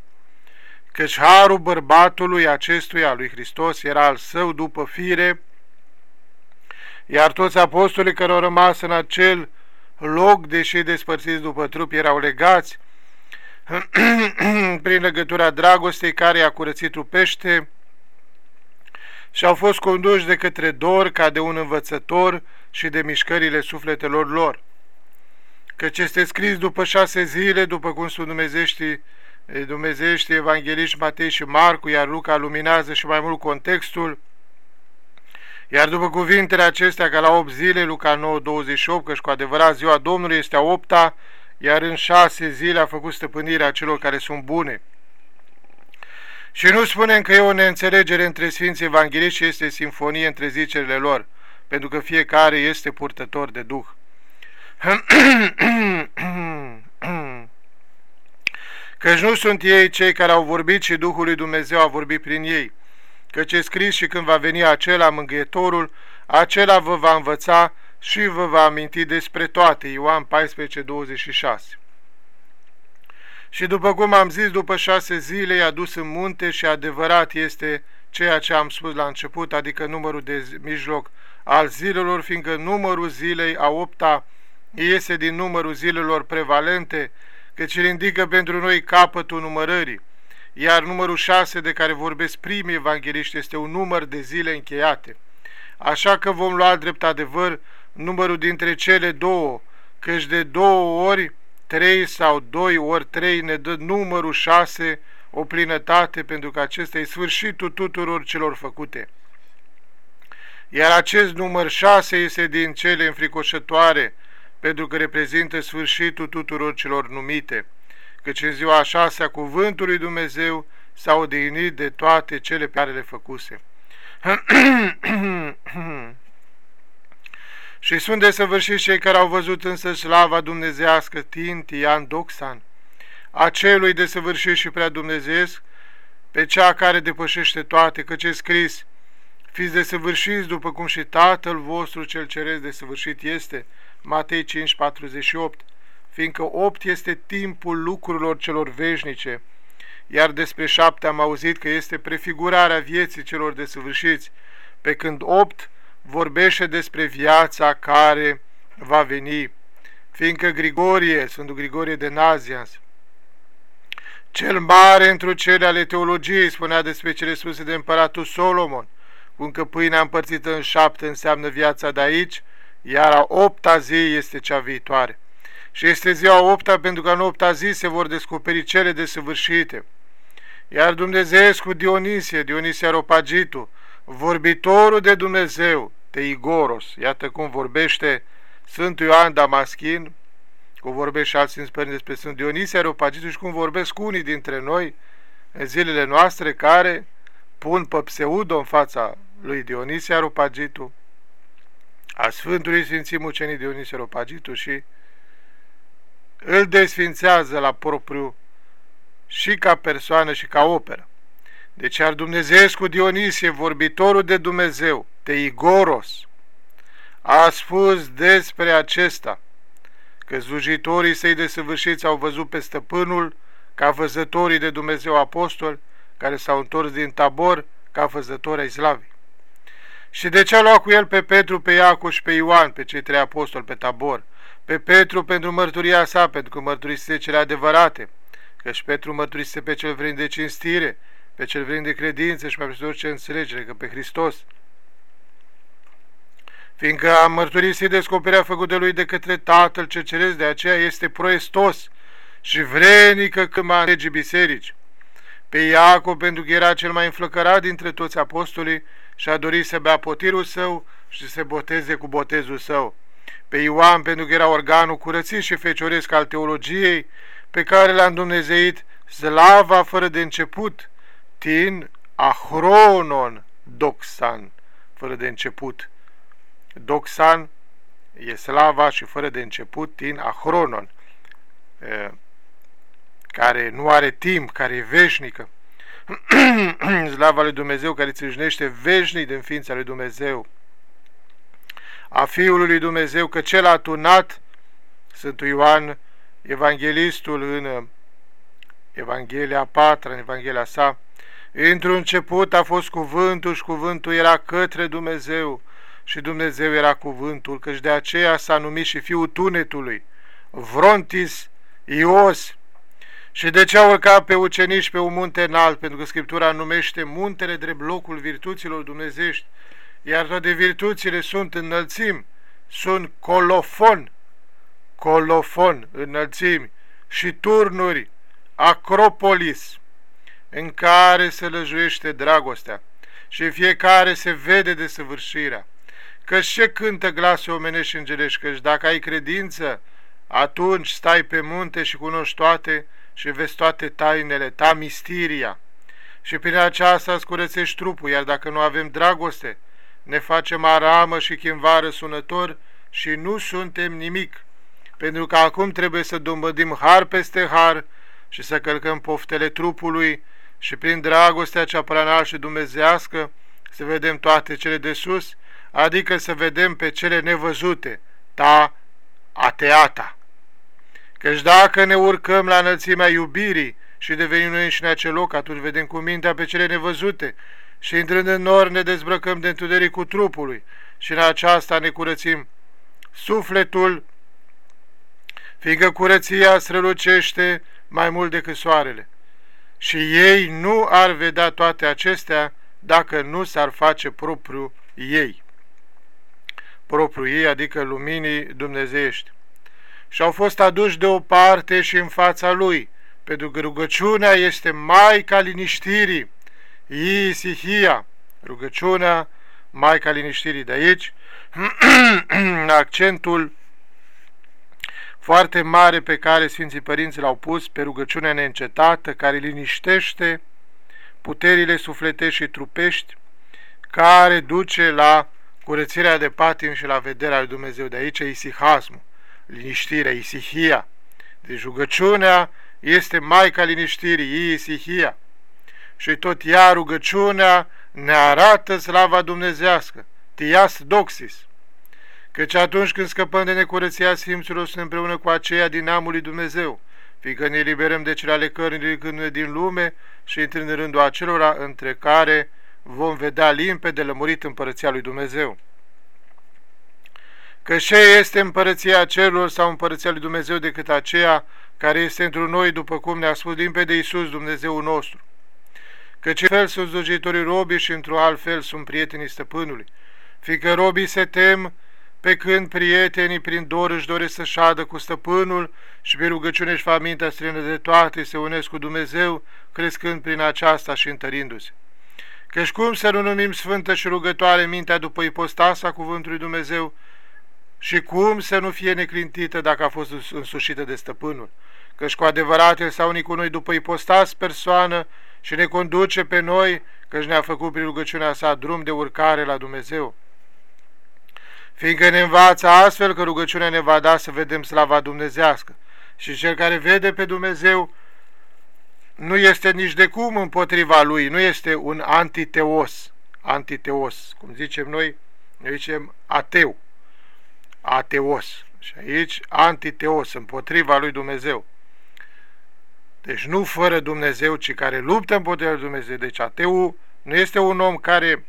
Speaker 1: căci harul bărbatului acestuia, lui Hristos, era al său după fire, iar toți apostolii care au rămas în acel loc, deși despărțiți după trup, erau legați [CLEARS THROAT] prin legătura dragostei care i-a curățit trupește și au fost conduși de către dor ca de un învățător și de mișcările sufletelor lor. Căci este scris după șase zile, după cum sunt dumnezeștii, dumnezești evangeliști Matei și Marcu, iar Luca luminează și mai mult contextul, iar după cuvintele acestea, că la 8 zile, Luca 9, 28, căci cu adevărat ziua Domnului este a opta, iar în șase zile a făcut stăpânirea celor care sunt bune. Și nu spunem că e o neînțelegere între Sfinții Evangeliști și este sinfonie între zicerile lor, pentru că fiecare este purtător de Duh. [COUGHS] Căci nu sunt ei cei care au vorbit și Duhul lui Dumnezeu a vorbit prin ei, căci e scris și când va veni acela mângâietorul, acela vă va învăța și vă va aminti despre toate. Ioan 14, 26 Și după cum am zis, după șase zile i-a dus în munte și adevărat este ceea ce am spus la început, adică numărul de mijloc al zilelor, fiindcă numărul zilei a opta iese din numărul zilelor prevalente, căci îl indică pentru noi capătul numărării iar numărul 6 de care vorbesc primii evangeliști este un număr de zile încheiate. Așa că vom lua drept adevăr numărul dintre cele două, căci de două ori trei sau doi ori trei ne dă numărul 6 o plinătate, pentru că acesta e sfârșitul tuturor celor făcute. Iar acest număr 6 este din cele înfricoșătoare, pentru că reprezintă sfârșitul tuturor celor numite căci în ziua a șasea cuvântul lui Dumnezeu s-a odihnit de toate cele pe care le făcuse. [CLEARS THROAT] și sunt desăvârșiți cei care au văzut însă slava dumnezească Tinti, Ian Doxan, a celui desăvârșit și prea dumnezeiesc, pe cea care depășește toate, căci e scris, fiți desăvârșiți după cum și Tatăl vostru cel ceresc desăvârșit este, Matei 5, 48, fiindcă opt este timpul lucrurilor celor veșnice, iar despre șapte am auzit că este prefigurarea vieții celor desăvârșiți, pe când opt vorbește despre viața care va veni, fiindcă Grigorie, Sfântul Grigorie de Nazians, cel mare într cele ale teologiei spunea despre cele spuse de împăratul Solomon, cum că pâinea împărțită în șapte înseamnă viața de aici, iar a opta zi este cea viitoare. Și este ziua opta pentru că în opta zi se vor descoperi cele desăvârșite. Iar Dumnezeescu Dionisie, Dionisie Aropagitu, vorbitorul de Dumnezeu, Teigoros, iată cum vorbește Sfântul Ioan Damaschin, cum vorbesc și alți Sfinți Părinți despre Sfânt Dionisie Areopagitul și cum vorbesc unii dintre noi în zilele noastre care pun pe pseudo în fața lui Dionisie Areopagitul, a Sfântului Sfinții Mucenii Dionisie Areopagitul și îl desfințează la propriu și ca persoană și ca operă. Deci ar Dumnezeescu Dionisie, vorbitorul de Dumnezeu, Teigoros, a spus despre acesta, că slujitorii săi desăvârșiți au văzut pe stăpânul ca văzătorii de Dumnezeu apostol, care s-au întors din tabor ca văzători ai slavii. Și de ce a luat cu el pe Petru, pe Iacu și pe Ioan, pe cei trei apostoli pe tabor? Pe Petru pentru mărturia sa, pentru că mărturisise cele adevărate, și Petru mărturisise pe cel vrând de cinstire, pe cel vrând de credință și mai pe ce înțelegere, că pe Hristos fiindcă a mărturisit descoperirea făcută de lui de către Tatăl ce ceresc, de aceea este proestos și vrenică când mă alege biserici. Pe Iacob, pentru că era cel mai înflăcărat dintre toți apostolii și a dorit să bea potirul său și să se boteze cu botezul său. Pe Ioan, pentru că era organul curățit și fecioresc al teologiei, pe care l-a îndumnezeit slava fără de început, tin ahronon doxan, fără de început doxan e slava și fără de început din ahronon, care nu are timp, care e veșnică. [COUGHS] slava lui Dumnezeu care țâșnește veșnic din ființa lui Dumnezeu. A Fiului lui Dumnezeu, că cel atunat, Sfântul Ioan, evanghelistul în Evanghelia patra, în Evanghelia sa, într-un început a fost cuvântul și cuvântul era către Dumnezeu și Dumnezeu era cuvântul, căci de aceea s-a numit și fiul tunetului, Vrontis Ios. Și de ce au urcat pe ucenici pe un munte înalt? Pentru că Scriptura numește muntele drept locul virtuților dumnezești, iar toate virtuțile sunt înălțimi, sunt colofon, colofon, înălțimi. Și turnuri, acropolis, în care se lăjuiește dragostea. Și fiecare se vede de săvârșirea. Că ce cântă glase omenești și îngerești, căci dacă ai credință, atunci stai pe munte și cunoști toate și vezi toate tainele, ta mistiria. Și prin aceasta îți curățești trupul, iar dacă nu avem dragoste, ne facem aramă și chimvară sunător și nu suntem nimic, pentru că acum trebuie să dombădim har peste har și să călcăm poftele trupului și prin dragostea cea pranal și dumnezească să vedem toate cele de sus adică să vedem pe cele nevăzute, ta ateata. Căci dacă ne urcăm la înălțimea iubirii și devenim noi în acel loc, atunci vedem cu mintea pe cele nevăzute și intrând în nor ne dezbrăcăm de întuneric cu trupului și în aceasta ne curățim sufletul, fiindcă curăția strălucește mai mult decât soarele. Și ei nu ar vedea toate acestea dacă nu s-ar face propriu ei propriu ei, adică luminii dumnezeiești. Și au fost aduși deoparte și în fața lui, pentru că rugăciunea este Maica liniștirii, Isihia, rugăciunea Maica liniștirii. De aici, [CLEARS THROAT] accentul foarte mare pe care Sfinții Părinți l-au pus pe rugăciunea neîncetată, care liniștește puterile sufletești și trupești, care duce la curățirea de patim și la vederea lui Dumnezeu. De aici isihasmul, liniștirea, isihia. Deci rugăciunea este Maica liniștirii, Isihia. Și tot ea, rugăciunea, ne arată slava dumnezească, tias doxis. Căci atunci când scăpăm de necurăția Sfinților, sunt împreună cu aceia din neamul lui Dumnezeu, fiindcă ne eliberăm de cele ale cărnii din lume și intrând în rândul acelora între care vom vedea limpede lămurit împărăția lui Dumnezeu. Că ce este împărăția celor sau împărăția lui Dumnezeu decât aceea care este într noi, după cum ne-a spus limpede Iisus, Dumnezeu nostru. Că ce fel sunt slujitorii robii și într-un alt fel sunt prietenii stăpânului, fiindcă robii se tem pe când prietenii prin dor își doresc să șadă cu stăpânul și pe rugăciune își fac mintea strână de toate, se unesc cu Dumnezeu, crescând prin aceasta și întărindu-se. Căci cum să nu numim sfântă și rugătoare mintea după ipostasa cuvântului Dumnezeu și cum să nu fie neclintită dacă a fost însușită de stăpânul? Căci cu adevărat El s-a unit cu noi după ipostas persoană și ne conduce pe noi, căci ne-a făcut prin rugăciunea sa drum de urcare la Dumnezeu fiindcă ne învață astfel că rugăciunea ne va da să vedem slava dumnezească. Și cel care vede pe Dumnezeu nu este nici de cum împotriva lui, nu este un antiteos, antiteos, cum zicem noi, noi zicem ateu, ateos. Și aici antiteos, împotriva lui Dumnezeu. Deci nu fără Dumnezeu, ci care luptă împotriva lui Dumnezeu. Deci ateu nu este un om care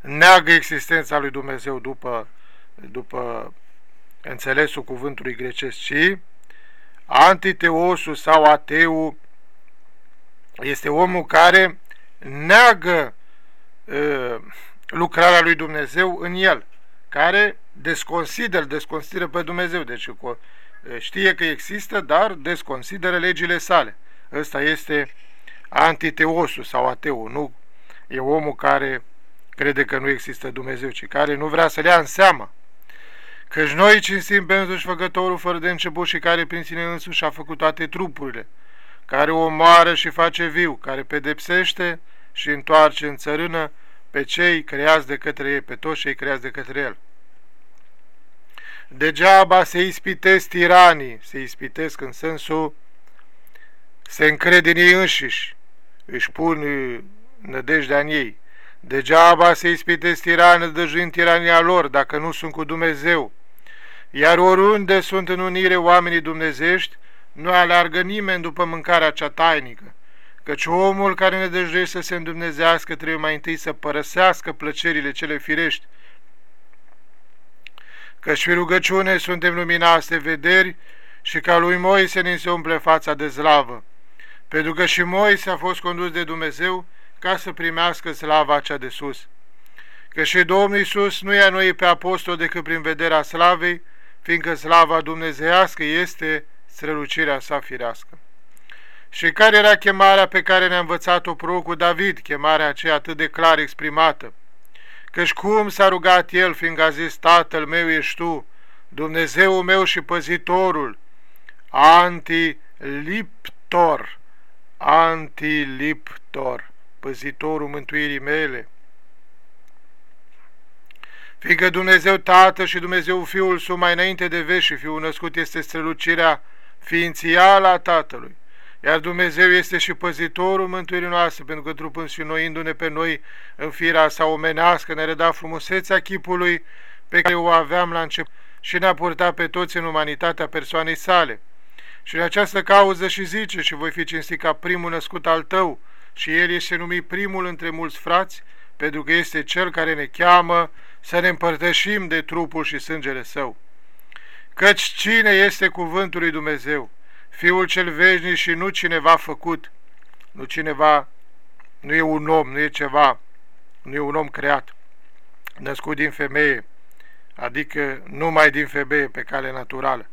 Speaker 1: neagă existența lui Dumnezeu după, după înțelesul cuvântului grecesc, ci antiteosul sau ateu este omul care neagă uh, lucrarea lui Dumnezeu în el, care desconsideră, desconsideră pe Dumnezeu, deci știe că există, dar desconsideră legile sale. Ăsta este antiteosul sau ateu, nu e omul care crede că nu există Dumnezeu, ci care nu vrea să le ia în seamă. Căci noi cinstim pe însuși făcătorul fără de început și care prin sine însuși a făcut toate trupurile, care o omoară și face viu, care pedepsește și întoarce în țărână pe cei creați de către ei, pe toți cei creați de către el. Degeaba se ispitesc tiranii, se ispitesc în sensul se încrede în ei înșiși, își pun nădejdea în ei, Degeaba se ispitesc tirană dăjuind tirania lor, dacă nu sunt cu Dumnezeu. Iar oriunde sunt în unire oamenii dumnezești, nu alargă nimeni după mâncarea cea tainică, căci omul care ne dăjuiește să se îndumnezească trebuie mai întâi să părăsească plăcerile cele firești, căci și rugăciune suntem luminați de vederi și ca lui Moise ne se umple fața de zlavă, pentru că și Moise a fost condus de Dumnezeu ca să primească slava cea de sus. Că și Domnul Iisus nu i-a noi pe apostol decât prin vederea slavei, fiindcă slava dumnezeiască este strălucirea sa firească. Și care era chemarea pe care ne-a învățat-o prorocul David, chemarea aceea atât de clar exprimată? Căci cum s-a rugat el, fiindcă a zis, Tatăl meu ești tu, Dumnezeul meu și păzitorul, antiliptor, antiliptor păzitorul mântuirii mele. Fiindcă Dumnezeu Tată și Dumnezeu Fiul sunt mai înainte de veci și Fiul născut este strălucirea ființială a Tatălui, iar Dumnezeu este și păzitorul mântuirii noastre, pentru că trupând și noindu-ne pe noi în firea sa omenească, ne reda frumusețea chipului pe care o aveam la început și ne-a purtat pe toți în umanitatea persoanei sale. Și în această cauză și zice, și voi fi cinstit ca primul născut al tău, și el este numit primul între mulți frați, pentru că este cel care ne cheamă să ne împărtășim de trupul și sângele său. Căci cine este cuvântul lui Dumnezeu? Fiul cel veșnic și nu cineva făcut, nu cineva, nu e un om, nu e ceva, nu e un om creat, născut din femeie, adică numai din femeie pe cale naturală.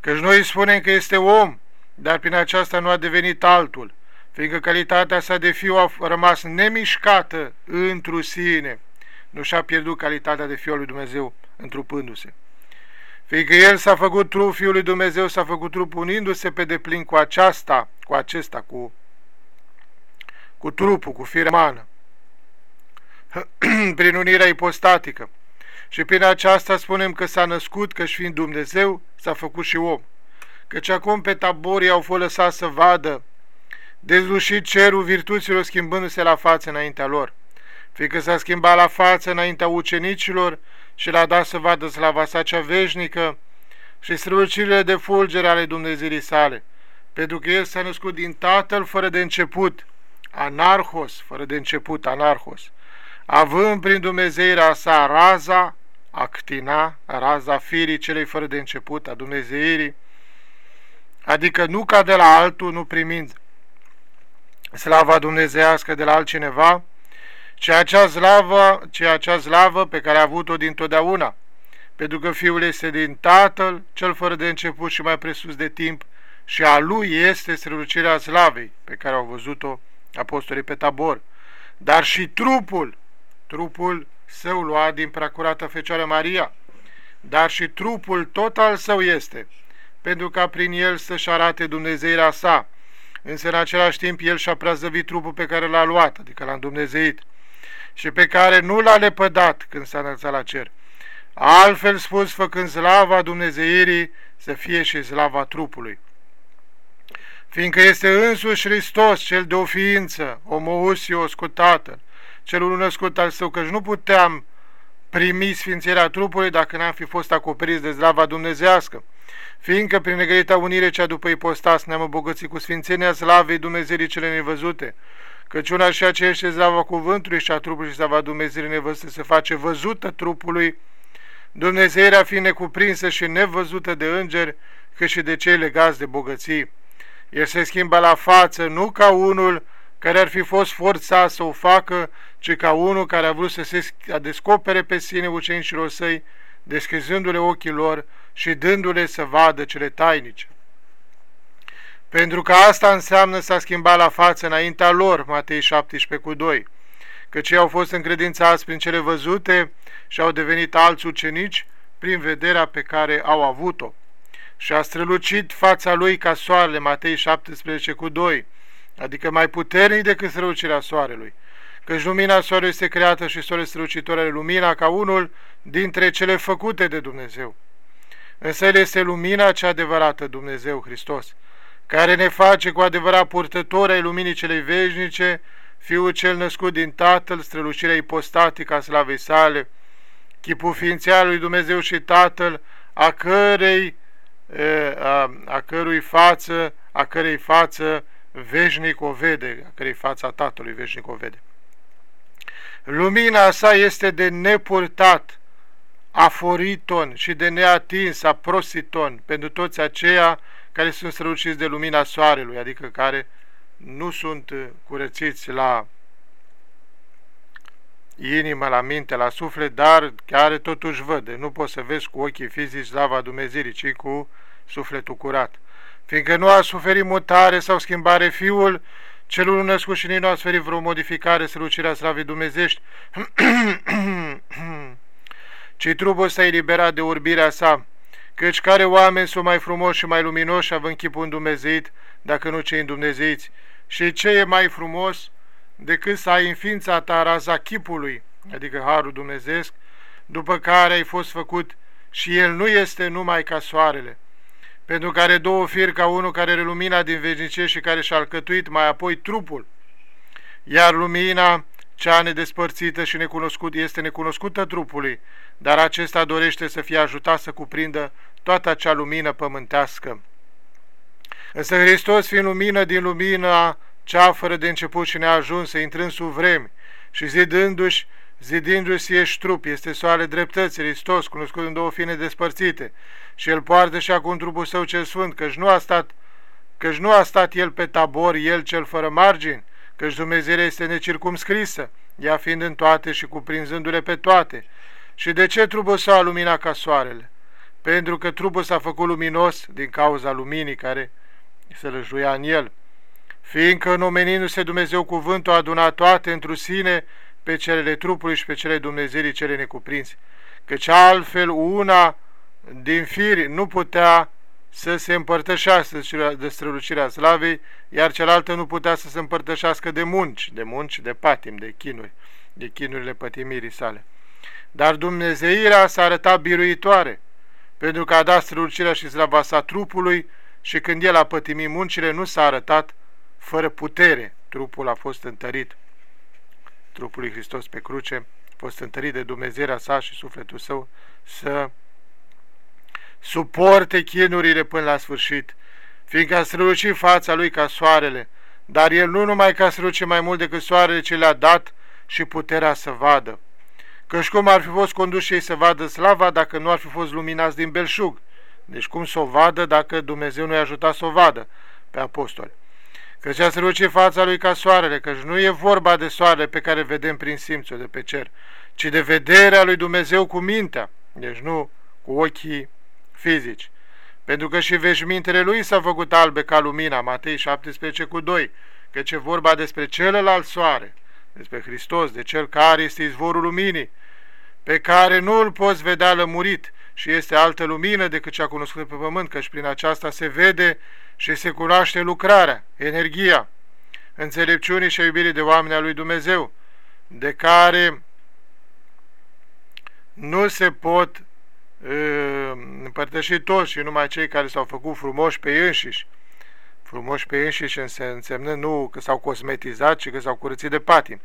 Speaker 1: Căci noi spunem că este om, dar prin aceasta nu a devenit altul, fiindcă calitatea sa de fiu a rămas nemișcată întru sine, nu și-a pierdut calitatea de fiul lui Dumnezeu întrupându-se. Fiindcă El s-a făcut trup, Fiul lui Dumnezeu s-a făcut trup unindu-se pe deplin cu aceasta, cu acesta, cu, cu trupul, cu firea umană, [CLEARS THROAT] prin unirea ipostatică. Și prin aceasta spunem că s-a născut, că fiind Dumnezeu, s-a făcut și om. Căci acum pe taborii au fost lăsat să vadă, dezlușit cerul virtuților schimbându-se la față înaintea lor, fiindcă s-a schimbat la față înaintea ucenicilor și l-a dat să vadă slava sa cea veșnică și strălucirile de fulgere ale Dumnezeirii sale, pentru că El s-a născut din Tatăl fără de început, anarhos, fără de început, anarhos, având prin Dumnezeirea sa raza, actina, raza firii celei fără de început a Dumnezeirii, adică nu ca de la altul, nu primind slava dumnezeiască de la altcineva, ci acea slavă, ci acea slavă pe care a avut-o dintotdeauna, pentru că Fiul este din Tatăl, cel fără de început și mai presus de timp, și a Lui este strălucirea slavei, pe care au văzut-o apostolii pe tabor, dar și trupul, trupul său luat din preacurată Fecioară Maria, dar și trupul tot al său este, pentru ca prin el să-și arate Dumnezeirea sa, însă în același timp el și-a preazăvit trupul pe care l-a luat, adică l-a îndumnezeit, și pe care nu l-a lepădat când s-a înălțat la cer. Altfel spus, făcând slava Dumnezeirii să fie și slava trupului. Fiindcă este însuși Hristos, cel de o ființă, omohusios cu Tatăl, celul născut al său, căci nu puteam primi sfințirea trupului dacă n-am fi fost acoperiți de slava dumnezească, fiindcă prin negrita unire cea după ipostas ne-am îmbogățit cu sfințenia slavei Dumnezeirii cele nevăzute, căci una și aceea este slava cuvântului și a trupului și slava Dumnezeirii nevăzute se face văzută trupului, Dumnezeirea fiind necuprinsă și nevăzută de îngeri, cât și de cei legați de bogății. El se schimbă la față nu ca unul care ar fi fost forțat să o facă, ci ca unul care a vrut să se descopere pe sine ucenicilor săi, deschizându-le ochii lor și dându-le să vadă cele tainice. Pentru că asta înseamnă să schimba la față înaintea lor, Matei 17 cu 2, căci ei au fost încredințați prin cele văzute și au devenit alți ucenici prin vederea pe care au avut-o. Și a strălucit fața lui ca soarele, Matei 17 cu 2, adică mai puternic decât strălucirea soarelui, căci lumina soarelui este creată și soarele strălucitoare lumina ca unul dintre cele făcute de Dumnezeu. Însă El este lumina cea adevărată, Dumnezeu Hristos, care ne face cu adevărat purtători ai luminii celei veșnice, Fiul cel născut din Tatăl, strălucirea ipostatică a slavei sale, chipul ființia lui Dumnezeu și Tatăl, a cărei a, a cărui față, a cărei față veșnic o vede, a cărei fața Tatălui veșnic o vede. Lumina sa este de nepurtat, aforiton și de neatins, aprositon, pentru toți aceia care sunt străluciți de lumina soarelui, adică care nu sunt curățiți la inimă, la minte, la suflet, dar care totuși văd. Nu poți să vezi cu ochii fizici slava Dumnezeirii, ci cu sufletul curat. Fiindcă nu a suferit mutare sau schimbare Fiul, celul născut și nici nu a suferit vreo modificare, strălucirea slavei dumnezești, [CLEARS THROAT] ci trupul ăsta eliberat de urbirea sa, căci care oameni sunt mai frumoși și mai luminoși având chipul îndumezeit, dacă nu cei îndumezeiți, și ce e mai frumos decât să ai în ființa ta raza chipului, adică Harul Dumnezeesc, după care ai fost făcut și el nu este numai ca soarele, pentru care două firi ca unul care are lumina din veșnicie și care și-a alcătuit mai apoi trupul, iar lumina cea nedespărțită și necunoscut este necunoscută trupului, dar acesta dorește să fie ajutat să cuprindă toată acea lumină pământească. Însă Hristos, fiind lumină din lumina cea fără de început și neajunsă, intrând sub vremi și zidându-și, zidindu-și ești trup, este soare dreptății, Hristos, cunoscut în două fine despărțite, și el poartă și acum trupul său cel sfânt, căci nu a stat, căci nu a stat el pe tabor, el cel fără margini, căci Dumnezeu este necircumscrisă, ea fiind în toate și cuprinzându-le pe toate. Și de ce trupul său a luminat ca soarele? Pentru că trupul s-a făcut luminos din cauza luminii care se lăjuia în el. Fiindcă în omenindu-se Dumnezeu cuvântul a adunat toate într sine pe celele trupului și pe cele Dumnezeirii cele necuprinse, căci altfel una din firi nu putea să se împărtășească de strălucirea slavei, iar cealaltă nu putea să se împărtășească de munci, de munci, de patim, de chinuri, de chinurile pătimirii sale. Dar Dumnezeirea s-a arătat biruitoare, pentru că a dat strălucirea și slava sa trupului și când el a pătimit muncile, nu s-a arătat fără putere. Trupul a fost întărit. Trupul lui Hristos pe cruce a fost întărit de Dumnezeirea sa și sufletul său să suporte chinurile până la sfârșit, fiindcă a strălucit fața lui ca soarele, dar el nu numai că a strălucit mai mult decât soarele ce le-a dat și puterea să vadă. Căci cum ar fi fost conduși ei să vadă slava dacă nu ar fi fost luminați din belșug? Deci cum să o vadă dacă Dumnezeu nu i-a ajutat să o vadă pe apostoli? Căci a strălucit fața lui ca soarele, căci nu e vorba de soarele pe care vedem prin simțul de pe cer, ci de vederea lui Dumnezeu cu mintea, deci nu cu ochii fizici. Pentru că și veșmintele lui s-au făcut albe ca lumina, Matei 17 cu 2, căci e vorba despre celălalt soare, despre Hristos, de cel care este izvorul luminii, pe care nu îl poți vedea lămurit și este altă lumină decât cea cunoscută pe pământ, căci prin aceasta se vede și se cunoaște lucrarea, energia, înțelepciunii și iubirii de oameni a lui Dumnezeu, de care nu se pot împărtăși toți și numai cei care s-au făcut frumoși pe ei înșiși. Frumoși pe ei înșiși însemnă nu că s-au cosmetizat, ci că s-au curățit de patim.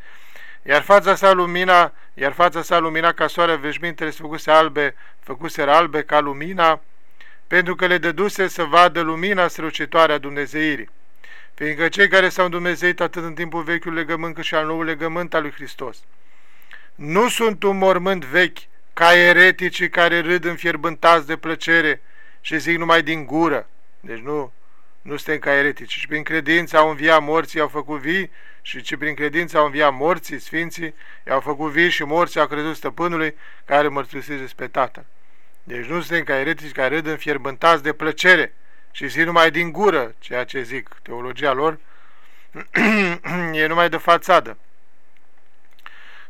Speaker 1: Iar fața sa lumina, iar fața sa lumina ca soarea veșmintele se făcuse albe, făcuseră albe ca lumina, pentru că le dăduse să vadă lumina strălucitoare a Dumnezeirii. Fiindcă cei care s-au Dumnezeit atât în timpul vechiului legământ cât și al noului legământ al lui Hristos, nu sunt un mormânt vechi, ca ereticii care râd înfierbântați de plăcere și zic numai din gură. Deci nu, nu suntem ca eretici. Și prin credință au înviat morții, au făcut vii și ci prin credință au înviat morții, sfinții, i-au făcut vii și morții au crezut stăpânului care mărturisesc despre Tatăl. Deci nu suntem ca eretici care râd înfierbântați de plăcere și zic numai din gură ceea ce zic teologia lor, [CLEARS THROAT] e numai de fațadă.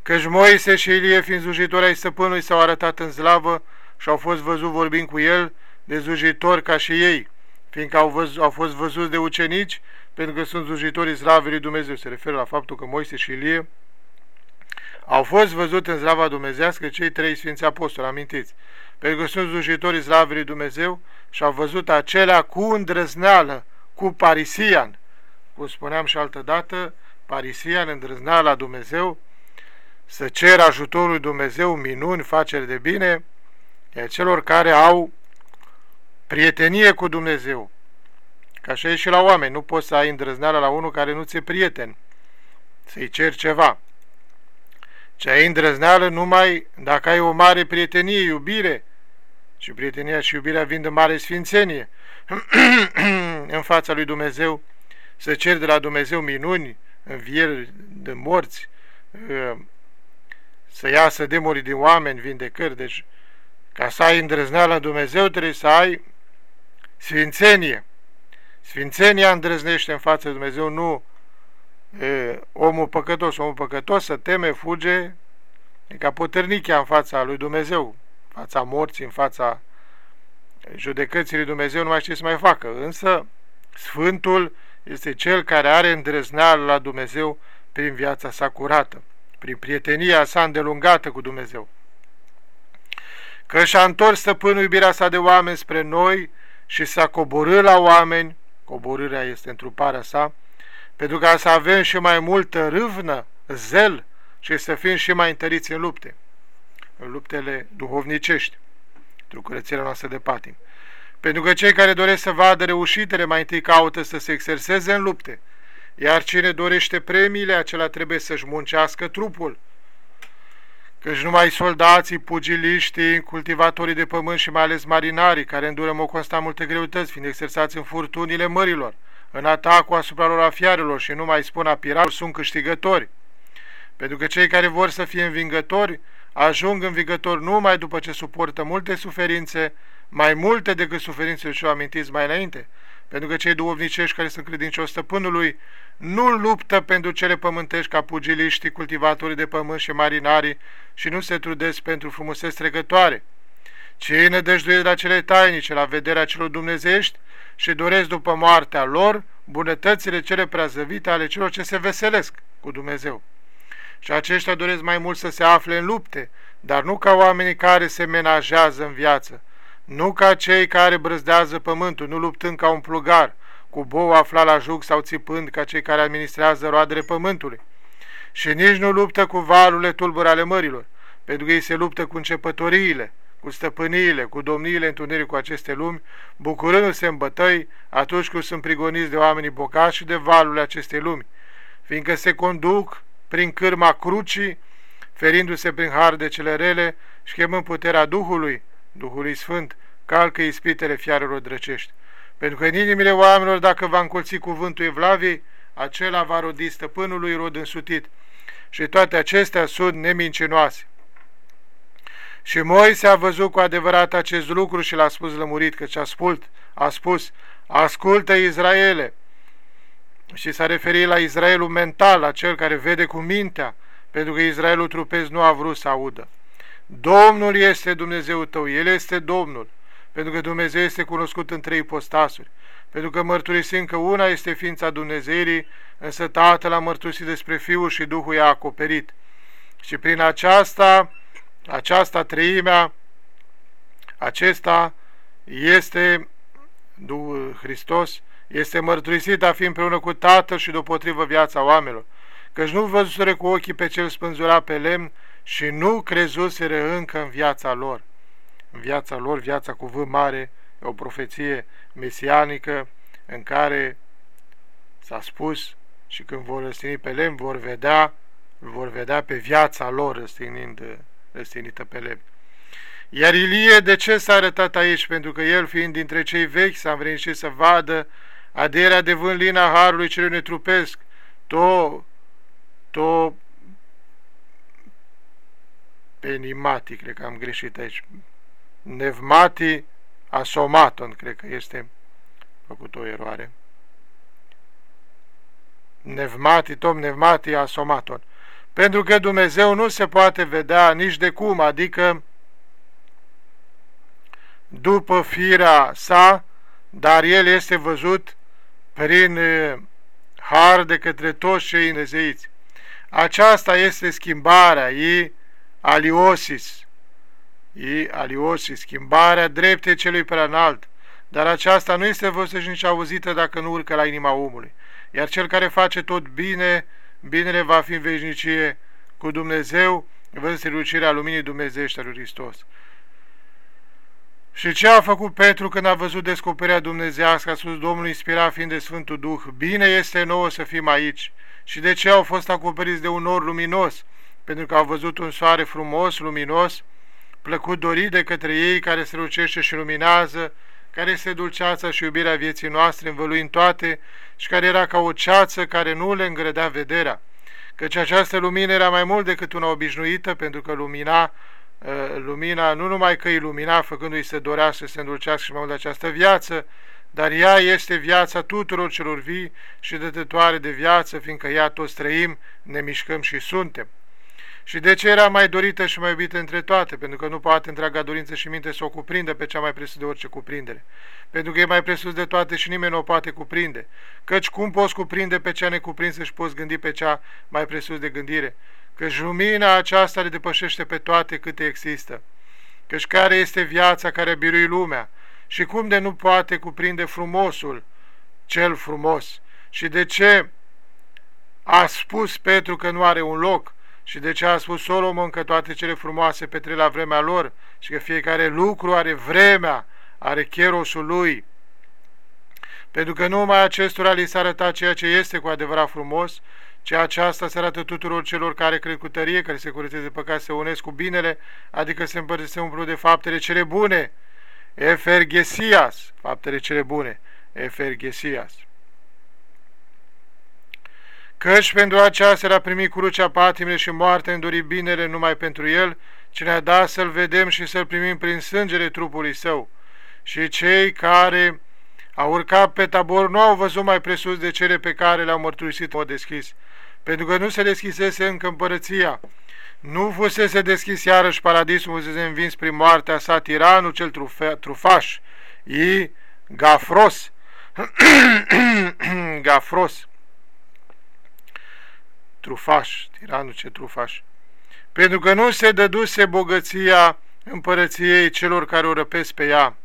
Speaker 1: Căci Moise și Ilie, fiind zujitori ai stăpânului, s-au arătat în slavă și au fost văzut vorbind cu el de zujitori ca și ei, fiindcă au, văz, au fost văzuți de ucenici, pentru că sunt zujitorii slavei lui Dumnezeu. Se referă la faptul că Moise și Ilie au fost văzut în slava dumnezească cei trei Sfinți Apostoli, amintiți, pentru că sunt zujitorii slavei lui Dumnezeu și au văzut acelea cu îndrăzneală, cu parisian, cum spuneam și altă dată, parisian, îndrăzneala Dumnezeu, să cer ajutorul Dumnezeu, minuni, faceri de bine, e celor care au prietenie cu Dumnezeu. Ca așa e și la oameni, nu poți să ai îndrăzneală la unul care nu ți-e prieten, să-i ceri ceva. Ce ai îndrăzneală numai dacă ai o mare prietenie, iubire, și prietenia și iubirea vin de mare sfințenie [CLEARS THROAT] în fața lui Dumnezeu, să ceri de la Dumnezeu minuni, învieri de morți, să iasă demorii din oameni, vindecări, deci ca să ai îndrăzneală în Dumnezeu trebuie să ai sfințenie. Sfințenia îndrăznește în fața lui Dumnezeu, nu e, omul păcătos. Omul păcătos să teme, fuge, e ca potărnichea în fața lui Dumnezeu, în fața morții, în fața judecății lui Dumnezeu, nu mai știe să mai facă. Însă Sfântul este cel care are îndrăzneală la Dumnezeu prin viața sa curată prin prietenia sa îndelungată cu Dumnezeu. Că și-a întors stăpânul iubirea sa de oameni spre noi și s-a coborât la oameni, coborârea este întruparea sa, pentru ca să avem și mai multă râvnă, zel și să fim și mai întăriți în lupte, în luptele duhovnicești, într-o curățirea noastră de patim. Pentru că cei care doresc să vadă reușitele mai întâi caută să se exerseze în lupte, iar cine dorește premiile, acela trebuie să-și muncească trupul. Căci numai soldații, pugiliștii, cultivatorii de pământ și mai ales marinarii, care îndură o constant multe greutăți, fiind exersați în furtunile mărilor, în atacul asupra lor a fiarelor și nu mai spun a pirarilor, sunt câștigători. Pentru că cei care vor să fie învingători, ajung învingători numai după ce suportă multe suferințe, mai multe decât suferințele ce o amintiți mai înainte, pentru că cei duovnicești care sunt credincioși stăpânului nu luptă pentru cele pământești ca pugiliștii, cultivatorii de pământ și marinarii și nu se trudesc pentru frumuseți trecătoare, ci ei nădăjduiesc la cele tainice, la vederea celor dumnezești și doresc după moartea lor bunătățile cele preazăvite ale celor ce se veselesc cu Dumnezeu. Și aceștia doresc mai mult să se afle în lupte, dar nu ca oamenii care se menajează în viață, nu ca cei care brăzdează pământul, nu luptând ca un plugar, cu bou aflat la jug sau țipând ca cei care administrează roadele pământului. Și nici nu luptă cu valurile tulburi ale mărilor, pentru că ei se luptă cu începătoriile, cu stăpâniile, cu domniile întunerii cu aceste lumi, bucurându-se în bătăi atunci când sunt prigoniți de oamenii bogați și de valurile acestei lumi, fiindcă se conduc prin cârma crucii, ferindu-se prin har de cele rele și chemând puterea Duhului, Duhului Sfânt, calcă ispitele fiarelor drăcești. Pentru că în inimile oamenilor, dacă va încolți cuvântul Evlaviei, acela va rodi stăpânului rod însutit. Și toate acestea sunt nemincinoase. Și Moise a văzut cu adevărat acest lucru și l-a spus lămurit, căci a spus, a spus, ascultă Israele. Și s-a referit la Israelul mental, la cel care vede cu mintea, pentru că Israelul trupesc nu a vrut să audă. Domnul este Dumnezeu tău, El este Domnul, pentru că Dumnezeu este cunoscut în trei postasuri, pentru că mărturisim că una este ființa Dumnezeirii, însă Tatăl a mărturisit despre Fiul și Duhul i-a acoperit. Și prin aceasta, aceasta treimea, acesta este Duhul Hristos, este mărturisit a fi împreună cu Tatăl și deopotrivă viața oamenilor, căci nu văzuseră cu ochii pe cel spânzurat pe lemn și nu crezuseră încă în viața lor. În viața lor, viața cu V mare, e o profeție mesianică în care s-a spus și când vor răstigni pe lemn, vor vedea, vor vedea pe viața lor răstignind, răstignită pe lemn. Iar Ilie de ce s-a arătat aici? Pentru că el, fiind dintre cei vechi, s-a învrednicit să vadă aderea de vânt lina Harului celui netrupesc, to, to penimati, cred că am greșit aici, nevmati asomaton, cred că este făcut o eroare. Nevmati, tom nevmati asomaton. Pentru că Dumnezeu nu se poate vedea nici de cum, adică după firea sa, dar El este văzut prin har de către toți cei îndezeiți. Aceasta este schimbarea, e aliosis, e aliosis, schimbarea dreptei celui prea înalt, dar aceasta nu este văzută și nici auzită dacă nu urcă la inima omului. Iar cel care face tot bine, binele va fi în veșnicie cu Dumnezeu, văzând strălucirea luminii Dumnezeiești a lui Hristos. Și ce a făcut Petru când a văzut descoperirea dumnezească, a spus Domnul inspirat fiind de Sfântul Duh, bine este nouă să fim aici. Și de ce au fost acoperiți de un nor luminos? Pentru că au văzut un soare frumos, luminos, plăcut dorit de către ei, care se lucește și luminează, care este dulceața și iubirea vieții noastre, învăluind toate, și care era ca o ceață care nu le îngrădea vederea. Căci această lumină era mai mult decât una obișnuită, pentru că lumina Uh, lumina nu numai că ilumina, făcându-i să dorească să se îndulcească și mai mult de această viață, dar ea este viața tuturor celor vii și dătătoare de viață, fiindcă ea toți trăim, ne mișcăm și suntem. Și de ce era mai dorită și mai iubită între toate? Pentru că nu poate întreaga dorință și minte să o cuprindă pe cea mai presus de orice cuprindere. Pentru că e mai presus de toate și nimeni nu o poate cuprinde. Căci cum poți cuprinde pe cea necuprinsă și poți gândi pe cea mai presus de gândire? Căci lumina aceasta le depășește pe toate câte există. Căci care este viața care birui lumea? Și cum de nu poate cuprinde frumosul, cel frumos? Și de ce a spus Petru că nu are un loc? Și de ce a spus Solomon că toate cele frumoase petre la vremea lor și că fiecare lucru are vremea, are cherosul lui? Pentru că numai acestora li s-a arătat ceea ce este cu adevărat frumos Ceea aceasta se arată tuturor celor care cred cu tărie, care se curățeze de păcat, se unesc cu binele, adică se împărțesc, se umplu de faptele cele bune. Efergesias, faptele cele bune. Efergesias. Căci pentru aceasta era primit crucea patimile și moartea îndori binele numai pentru el, ce ne-a dat să-l vedem și să-l primim prin sângele trupului său. Și cei care au urcat pe tabor nu au văzut mai presus de cele pe care le-au mărturisit o deschis, pentru că nu se deschisese încă împărăția. Nu fusese deschis iarăși paradisul, fusese învins prin moartea sa tiranul cel trufe, trufaș, i Gafros, [CLEARS THROAT] Gafros, trufaș, tiranul ce trufaș, pentru că nu se dăduse bogăția împărăției celor care o răpesc pe ea.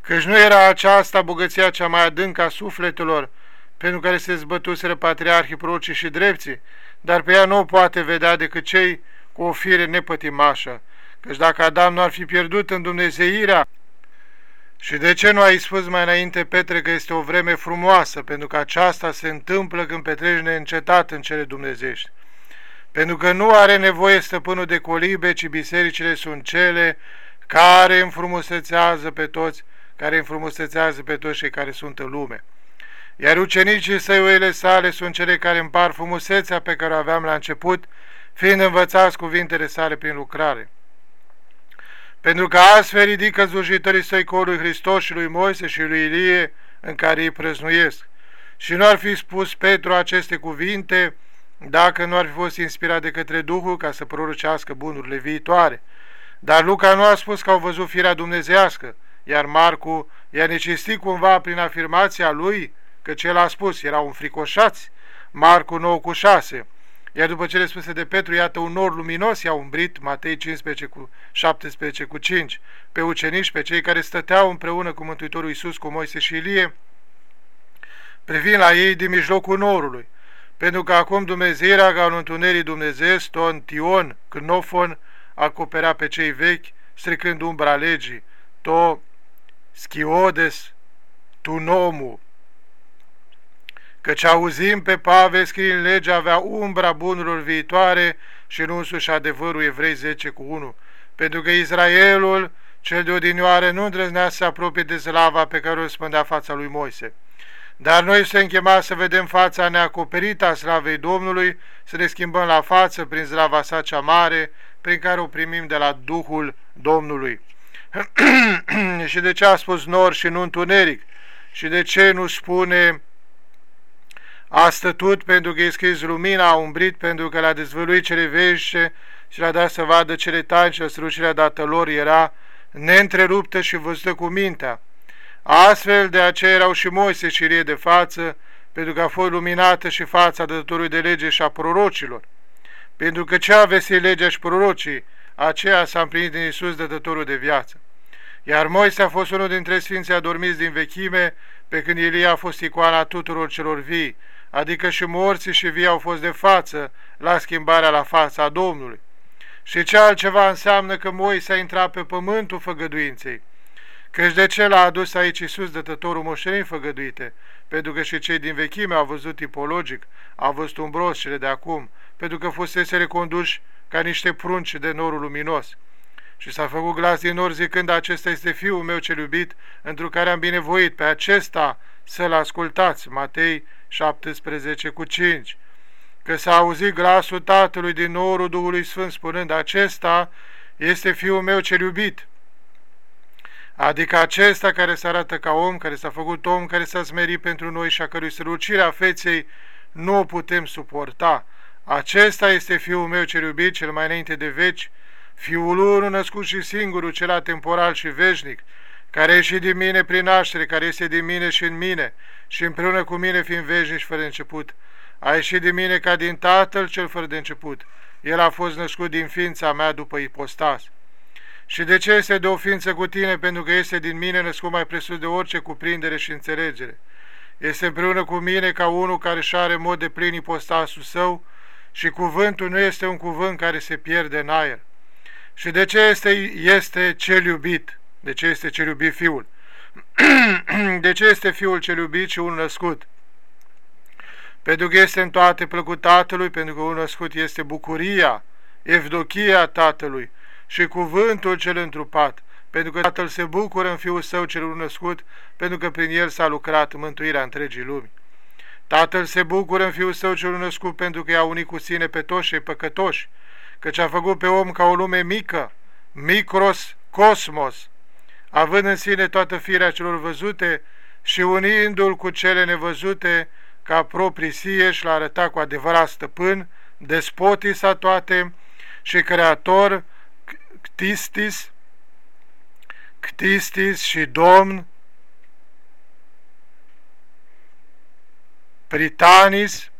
Speaker 1: Căci nu era aceasta bogăția cea mai adâncă a sufletelor, pentru care se zbătuseră patriarhii, procii și drepții, dar pe ea nu o poate vedea decât cei cu o fire nepătimașă, căci dacă Adam nu ar fi pierdut în Dumnezeirea, și de ce nu ai spus mai înainte, Petre, că este o vreme frumoasă, pentru că aceasta se întâmplă când petreci neîncetat în cele dumnezești? Pentru că nu are nevoie stăpânul de colibe, ci bisericile sunt cele care înfrumusețează pe toți, care înfrumusețează pe toți cei care sunt în lume. Iar ucenicii săi, oile sale, sunt cele care împar frumusețea pe care o aveam la început, fiind învățați cuvintele sale prin lucrare. Pentru că astfel ridică slujitorii săi corului Hristos și lui Moise și lui Ilie, în care îi prăznuiesc. Și nu ar fi spus Petru aceste cuvinte dacă nu ar fi fost inspirat de către Duhul ca să prorocească bunurile viitoare. Dar Luca nu a spus că au văzut firea dumnezească, iar Marcu i-a necestit cumva prin afirmația lui că cel a spus, erau înfricoșați, Marcu 9 cu 6, iar după cele spuse de Petru, iată un nor luminos i-a umbrit, Matei 15 cu 17 cu 5, pe ucenici, pe cei care stăteau împreună cu Mântuitorul Iisus, cu Moise și Ilie, privind la ei din mijlocul norului, pentru că acum Dumnezeirea ca un întunerii Dumnezeu, ton, tion, knofon, acoperea pe cei vechi, stricând umbra legii, to, schiodes, tunomu, căci auzim pe Pavel scriind legea avea umbra bunurilor viitoare și nu însuși adevărul Evrei 10 cu 1, pentru că Israelul, cel de odinioare, nu îndrăznea să se apropie de slava pe care o spândea fața lui Moise. Dar noi suntem chemați să vedem fața neacoperită a slavei Domnului, să ne schimbăm la față prin slava sa cea mare, prin care o primim de la Duhul Domnului. [CLEARS THROAT] și de ce a spus nor și nu întuneric? Și de ce nu spune a stătut pentru că e scris lumina, a umbrit pentru că l-a dezvăluit cele veșe și l-a dat să vadă cele tari și strălucirea dată lor era neîntreruptă și văzută cu mintea. Astfel de aceea erau și Moise și Ilie de față, pentru că a fost luminată și fața dătătorului de lege și a prorocilor. Pentru că ce avea legea și prorocii, aceea s-a împlinit în Iisus dătătorul de viață. Iar Moise a fost unul dintre sfinții adormiți din vechime, pe când Ilie a fost icoana tuturor celor vii, adică și morții și vii au fost de față la schimbarea la fața Domnului. Și ce altceva înseamnă că Moise a intrat pe pământul făgăduinței? Căci de ce l-a adus aici Iisus, dătătorul moșterii făgăduite? Pentru că și cei din vechime au văzut tipologic, au văzut umbros cele de acum, pentru că fusese reconduși ca niște prunci de norul luminos. Și s-a făcut glas din nor zicând, acesta este Fiul meu cel iubit, într care am binevoit pe acesta să-l ascultați. Matei 17 cu 5 Că s-a auzit glasul Tatălui din norul Duhului Sfânt spunând, acesta este Fiul meu cel iubit. Adică acesta care se arată ca om, care s-a făcut om, care s-a smerit pentru noi și a cărui strălucirea feței nu o putem suporta. Acesta este Fiul meu cel iubit, cel mai înainte de veci, Fiul unul născut și singurul, cel temporal și veșnic, care e și din mine prin naștere, care este din mine și în mine, și împreună cu mine fiind veșnici fără început. A ieșit din mine ca din Tatăl cel fără de început. El a fost născut din ființa mea după ipostas. Și de ce este de o ființă cu tine? Pentru că este din mine născut mai presus de orice cuprindere și înțelegere. Este împreună cu mine ca unul care și are mod de plin ipostasul său și cuvântul nu este un cuvânt care se pierde în aer. Și de ce este, este cel iubit? De ce este cel iubit Fiul? [CLEARS THROAT] de ce este Fiul cel iubit și un născut? Pentru că este în toate plăcut Tatălui, pentru că un născut este bucuria, evdochia Tatălui și cuvântul cel întrupat, pentru că Tatăl se bucură în Fiul Său cel născut, pentru că prin El s-a lucrat mântuirea întregii lumi. Tatăl se bucură în Fiul Său cel născut, pentru că i-a unit cu sine pe toți și păcătoși, căci a făcut pe om ca o lume mică, micros, cosmos, având în sine toată firea celor văzute și unindu-l cu cele nevăzute, ca proprii sie și l-a arătat cu adevărat stăpân, despotis a toate și creator, ctistis, ctistis și domn, Pritanis,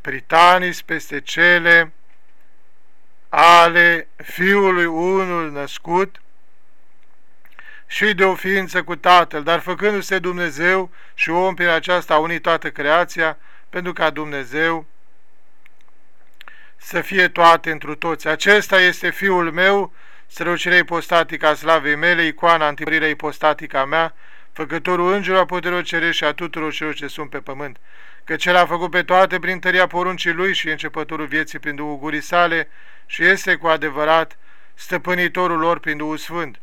Speaker 1: Pritanis peste cele ale Fiului unul născut și de o ființă cu Tatăl, dar făcându-se Dumnezeu și om prin aceasta a unit toată creația, pentru ca Dumnezeu să fie toate întru toți. Acesta este Fiul meu, strălucirea ipostatică a slavei mele, icoana antipărirea ipostatică a mea, făcătorul îngerilor puterilor cerești și a tuturor celor ce sunt pe pământ, că cel a făcut pe toate prin tăria poruncii lui și începătorul vieții prin Duhul gurii sale și este cu adevărat stăpânitorul lor prin Duhul Sfânt.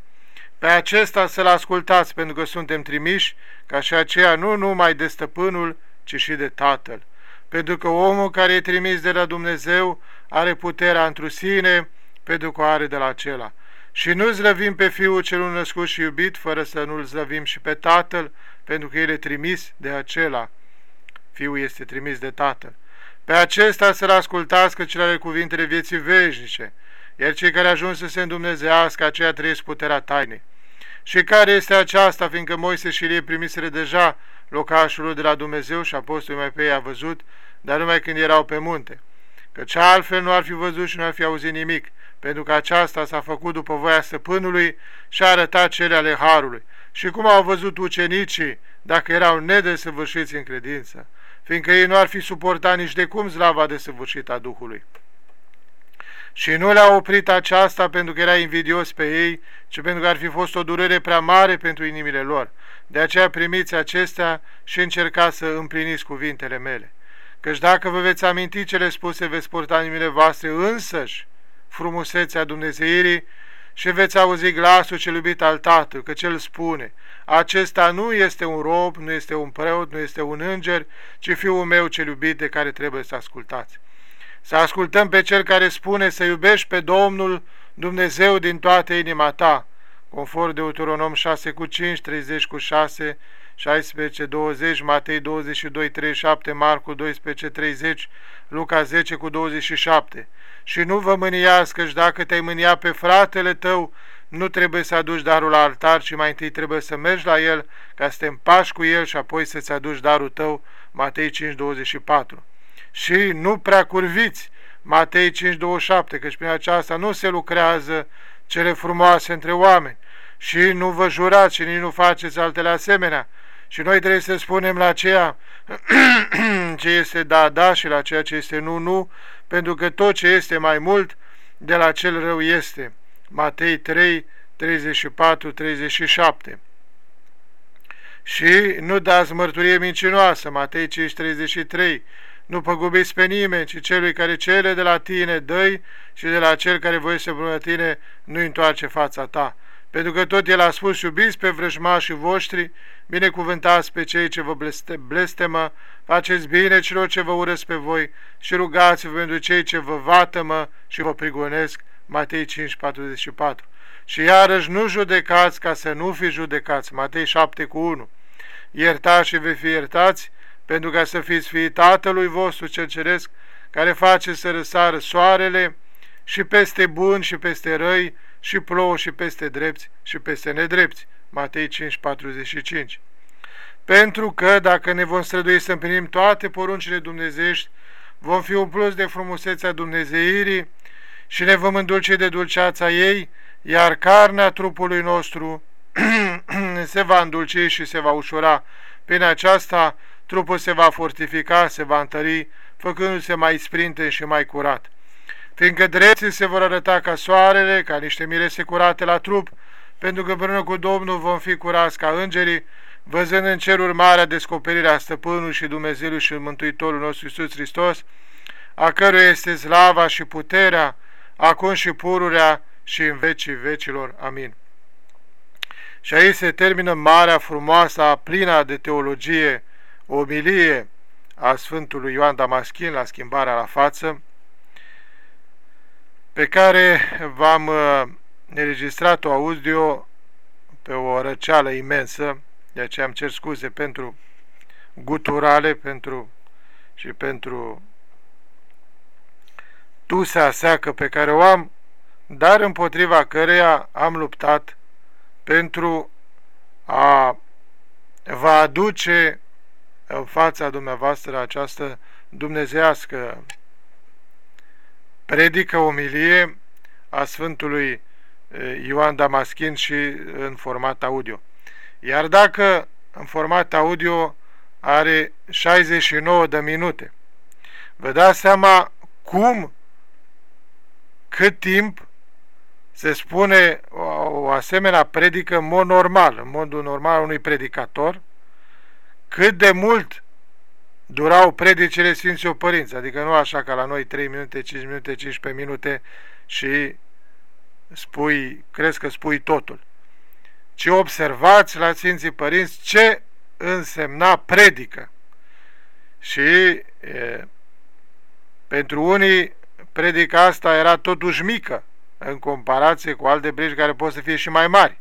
Speaker 1: Pe acesta să-l ascultați, pentru că suntem trimiși, ca și aceea nu numai de stăpânul, ci și de Tatăl. Pentru că omul care e trimis de la Dumnezeu are puterea întru sine, pentru că o are de la acela. Și nu zlăvim pe Fiul celul născut și iubit, fără să nu-L zlăvim și pe Tatăl, pentru că El e trimis de acela. Fiul este trimis de Tatăl. Pe acesta să-L ascultați, că cel are cuvintele vieții veșnice, iar cei care ajuns să se îndumnezească, aceia trăiesc puterea tainei. Și care este aceasta, fiindcă Moise și Ilie primiseră deja locașul de la Dumnezeu și apostolul mai pe ei a văzut, dar numai când erau pe munte. Căci altfel nu ar fi văzut și nu ar fi auzit nimic, pentru că aceasta s-a făcut după voia stăpânului și a arătat cele ale Harului. Și cum au văzut ucenicii, dacă erau nedesăvârșiți în credință, fiindcă ei nu ar fi suportat nici de cum slava desăvârșită a Duhului. Și nu le-a oprit aceasta pentru că era invidios pe ei, ci pentru că ar fi fost o durere prea mare pentru inimile lor. De aceea primiți acestea și încercați să împliniți cuvintele mele. Căci dacă vă veți aminti cele spuse, veți purta inimile voastre însăși frumusețea Dumnezeirii și veți auzi glasul cel iubit al Tatălui, că cel spune, acesta nu este un rob, nu este un preot, nu este un înger, ci fiul meu cel iubit de care trebuie să ascultați. Să ascultăm pe cel care spune să iubești pe Domnul Dumnezeu din toată inima ta, conform Deuteronom 6 cu 5, 30 cu 6, 16, 20, Matei 22, 37, Marcu 12, 30, Luca 10 cu 27. Și nu vă mâniați, și dacă te-ai mânia pe fratele tău, nu trebuie să aduci darul la altar, ci mai întâi trebuie să mergi la el, ca să te împași cu el și apoi să-ți aduci darul tău, Matei 5, 24. Și nu prea curviți, Matei 5, 27, căci prin aceasta nu se lucrează cele frumoase între oameni, și nu vă jurați și nici nu faceți altele asemenea, și noi trebuie să spunem la ceea [CLEARS THROAT] ce este da, da și la ceea ce este nu, nu, pentru că tot ce este mai mult de la cel rău este. Matei 3, 34, 37 Și nu dați mărturie mincinoasă, Matei 5, 33, nu păgubiți pe nimeni, ci celui care cere de la tine, dăi și de la cel care voi să bună tine, nu întoarce fața ta pentru că tot el a spus, iubiți pe vrăjmașii voștri, binecuvântați pe cei ce vă blestemă, faceți bine celor ce vă urăsc pe voi și rugați-vă pentru cei ce vă vatămă și vă prigonesc. Matei 5, 44. Și iarăși nu judecați ca să nu fi judecați. Matei 7 cu 1. Iertați și vei fi iertați, pentru ca să fiți fii Tatălui vostru cel ceresc, care face să răsară soarele și peste buni și peste răi, și plouă și peste drepți și peste nedrepți. Matei 5:45. Pentru că dacă ne vom strădui să împlinim toate poruncile dumnezești, vom fi umpluți de frumusețea Dumnezeirii și ne vom îndulce de dulceața ei, iar carnea trupului nostru [CLEARS THROAT] se va îndulci și se va ușura. Prin aceasta, trupul se va fortifica, se va întări, făcându-se mai sprinte și mai curat fiindcă drepții se vor arăta ca soarele, ca niște mirese curate la trup, pentru că împreună cu Domnul vom fi curați ca îngerii, văzând în ceruri marea descoperirea Stăpânului și Dumnezeului și Mântuitorul nostru Iisus Hristos, a căruia este slava și puterea, acum și pururea și în vecii vecilor. Amin. Și aici se termină marea frumoasă, plină de teologie, omilie a Sfântului Ioan Damaschin la schimbarea la față, pe care v-am uh, înregistrat-o audio pe o răceală imensă, de aceea am cer scuze pentru guturale pentru, și pentru tusea seacă pe care o am, dar împotriva căreia am luptat pentru a vă aduce în fața dumneavoastră această dumnezească predică omilie a Sfântului Ioan Damaschin și în format audio. Iar dacă în format audio are 69 de minute, vă dați seama cum, cât timp se spune o, o asemenea predică în mod normal, în modul normal unui predicator, cât de mult durau predicele Sfinților Părinți, adică nu așa ca la noi 3 minute, 5 minute, 15 minute și spui, crezi că spui totul, ci observați la Sfinții Părinți ce însemna predică. Și e, pentru unii predica asta era totuși mică în comparație cu alte predici care pot să fie și mai mari.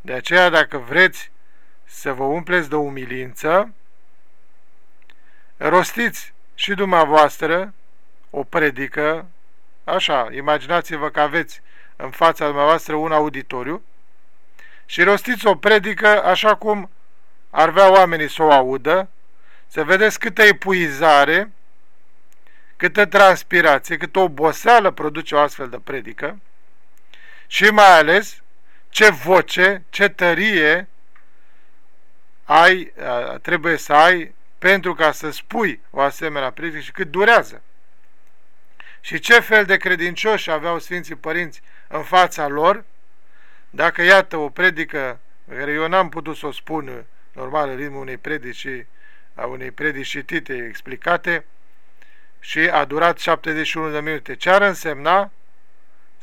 Speaker 1: De aceea, dacă vreți să vă umpleți de umilință, rostiți și dumneavoastră o predică, așa, imaginați-vă că aveți în fața dumneavoastră un auditoriu și rostiți o predică așa cum ar vrea oamenii să o audă, să vedeți câtă epuizare, câtă transpirație, câtă oboseală produce o astfel de predică și mai ales ce voce, ce tărie ai, trebuie să ai pentru ca să spui o asemenea predică și cât durează. Și ce fel de credincioși aveau Sfinții Părinți în fața lor, dacă iată o predică care eu n-am putut să o spun normal în ritmul unei predici a unei predici citite, explicate și a durat 71 de minute. Ce ar însemna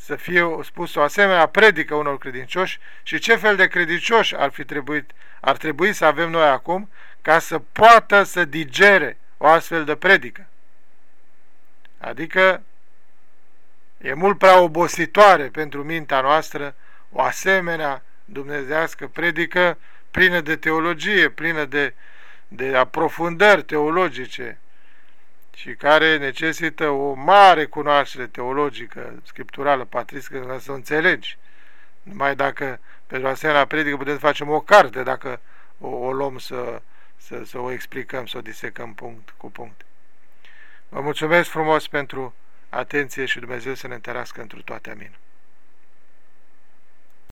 Speaker 1: să fie spus o asemenea predică unor credincioși și ce fel de credincioși ar fi trebuit, ar trebui să avem noi acum ca să poată să digere o astfel de predică. Adică e mult prea obositoare pentru mintea noastră o asemenea dumnezească predică plină de teologie, plină de, de aprofundări teologice și care necesită o mare cunoaștere teologică, scripturală, patriscă, să înțelegi. Numai dacă pentru asemenea predică putem să facem o carte, dacă o, o luăm să, să, să o explicăm, să o disecăm punct cu punct. Vă mulțumesc frumos pentru atenție și Dumnezeu să ne întărească întru toate. Amin.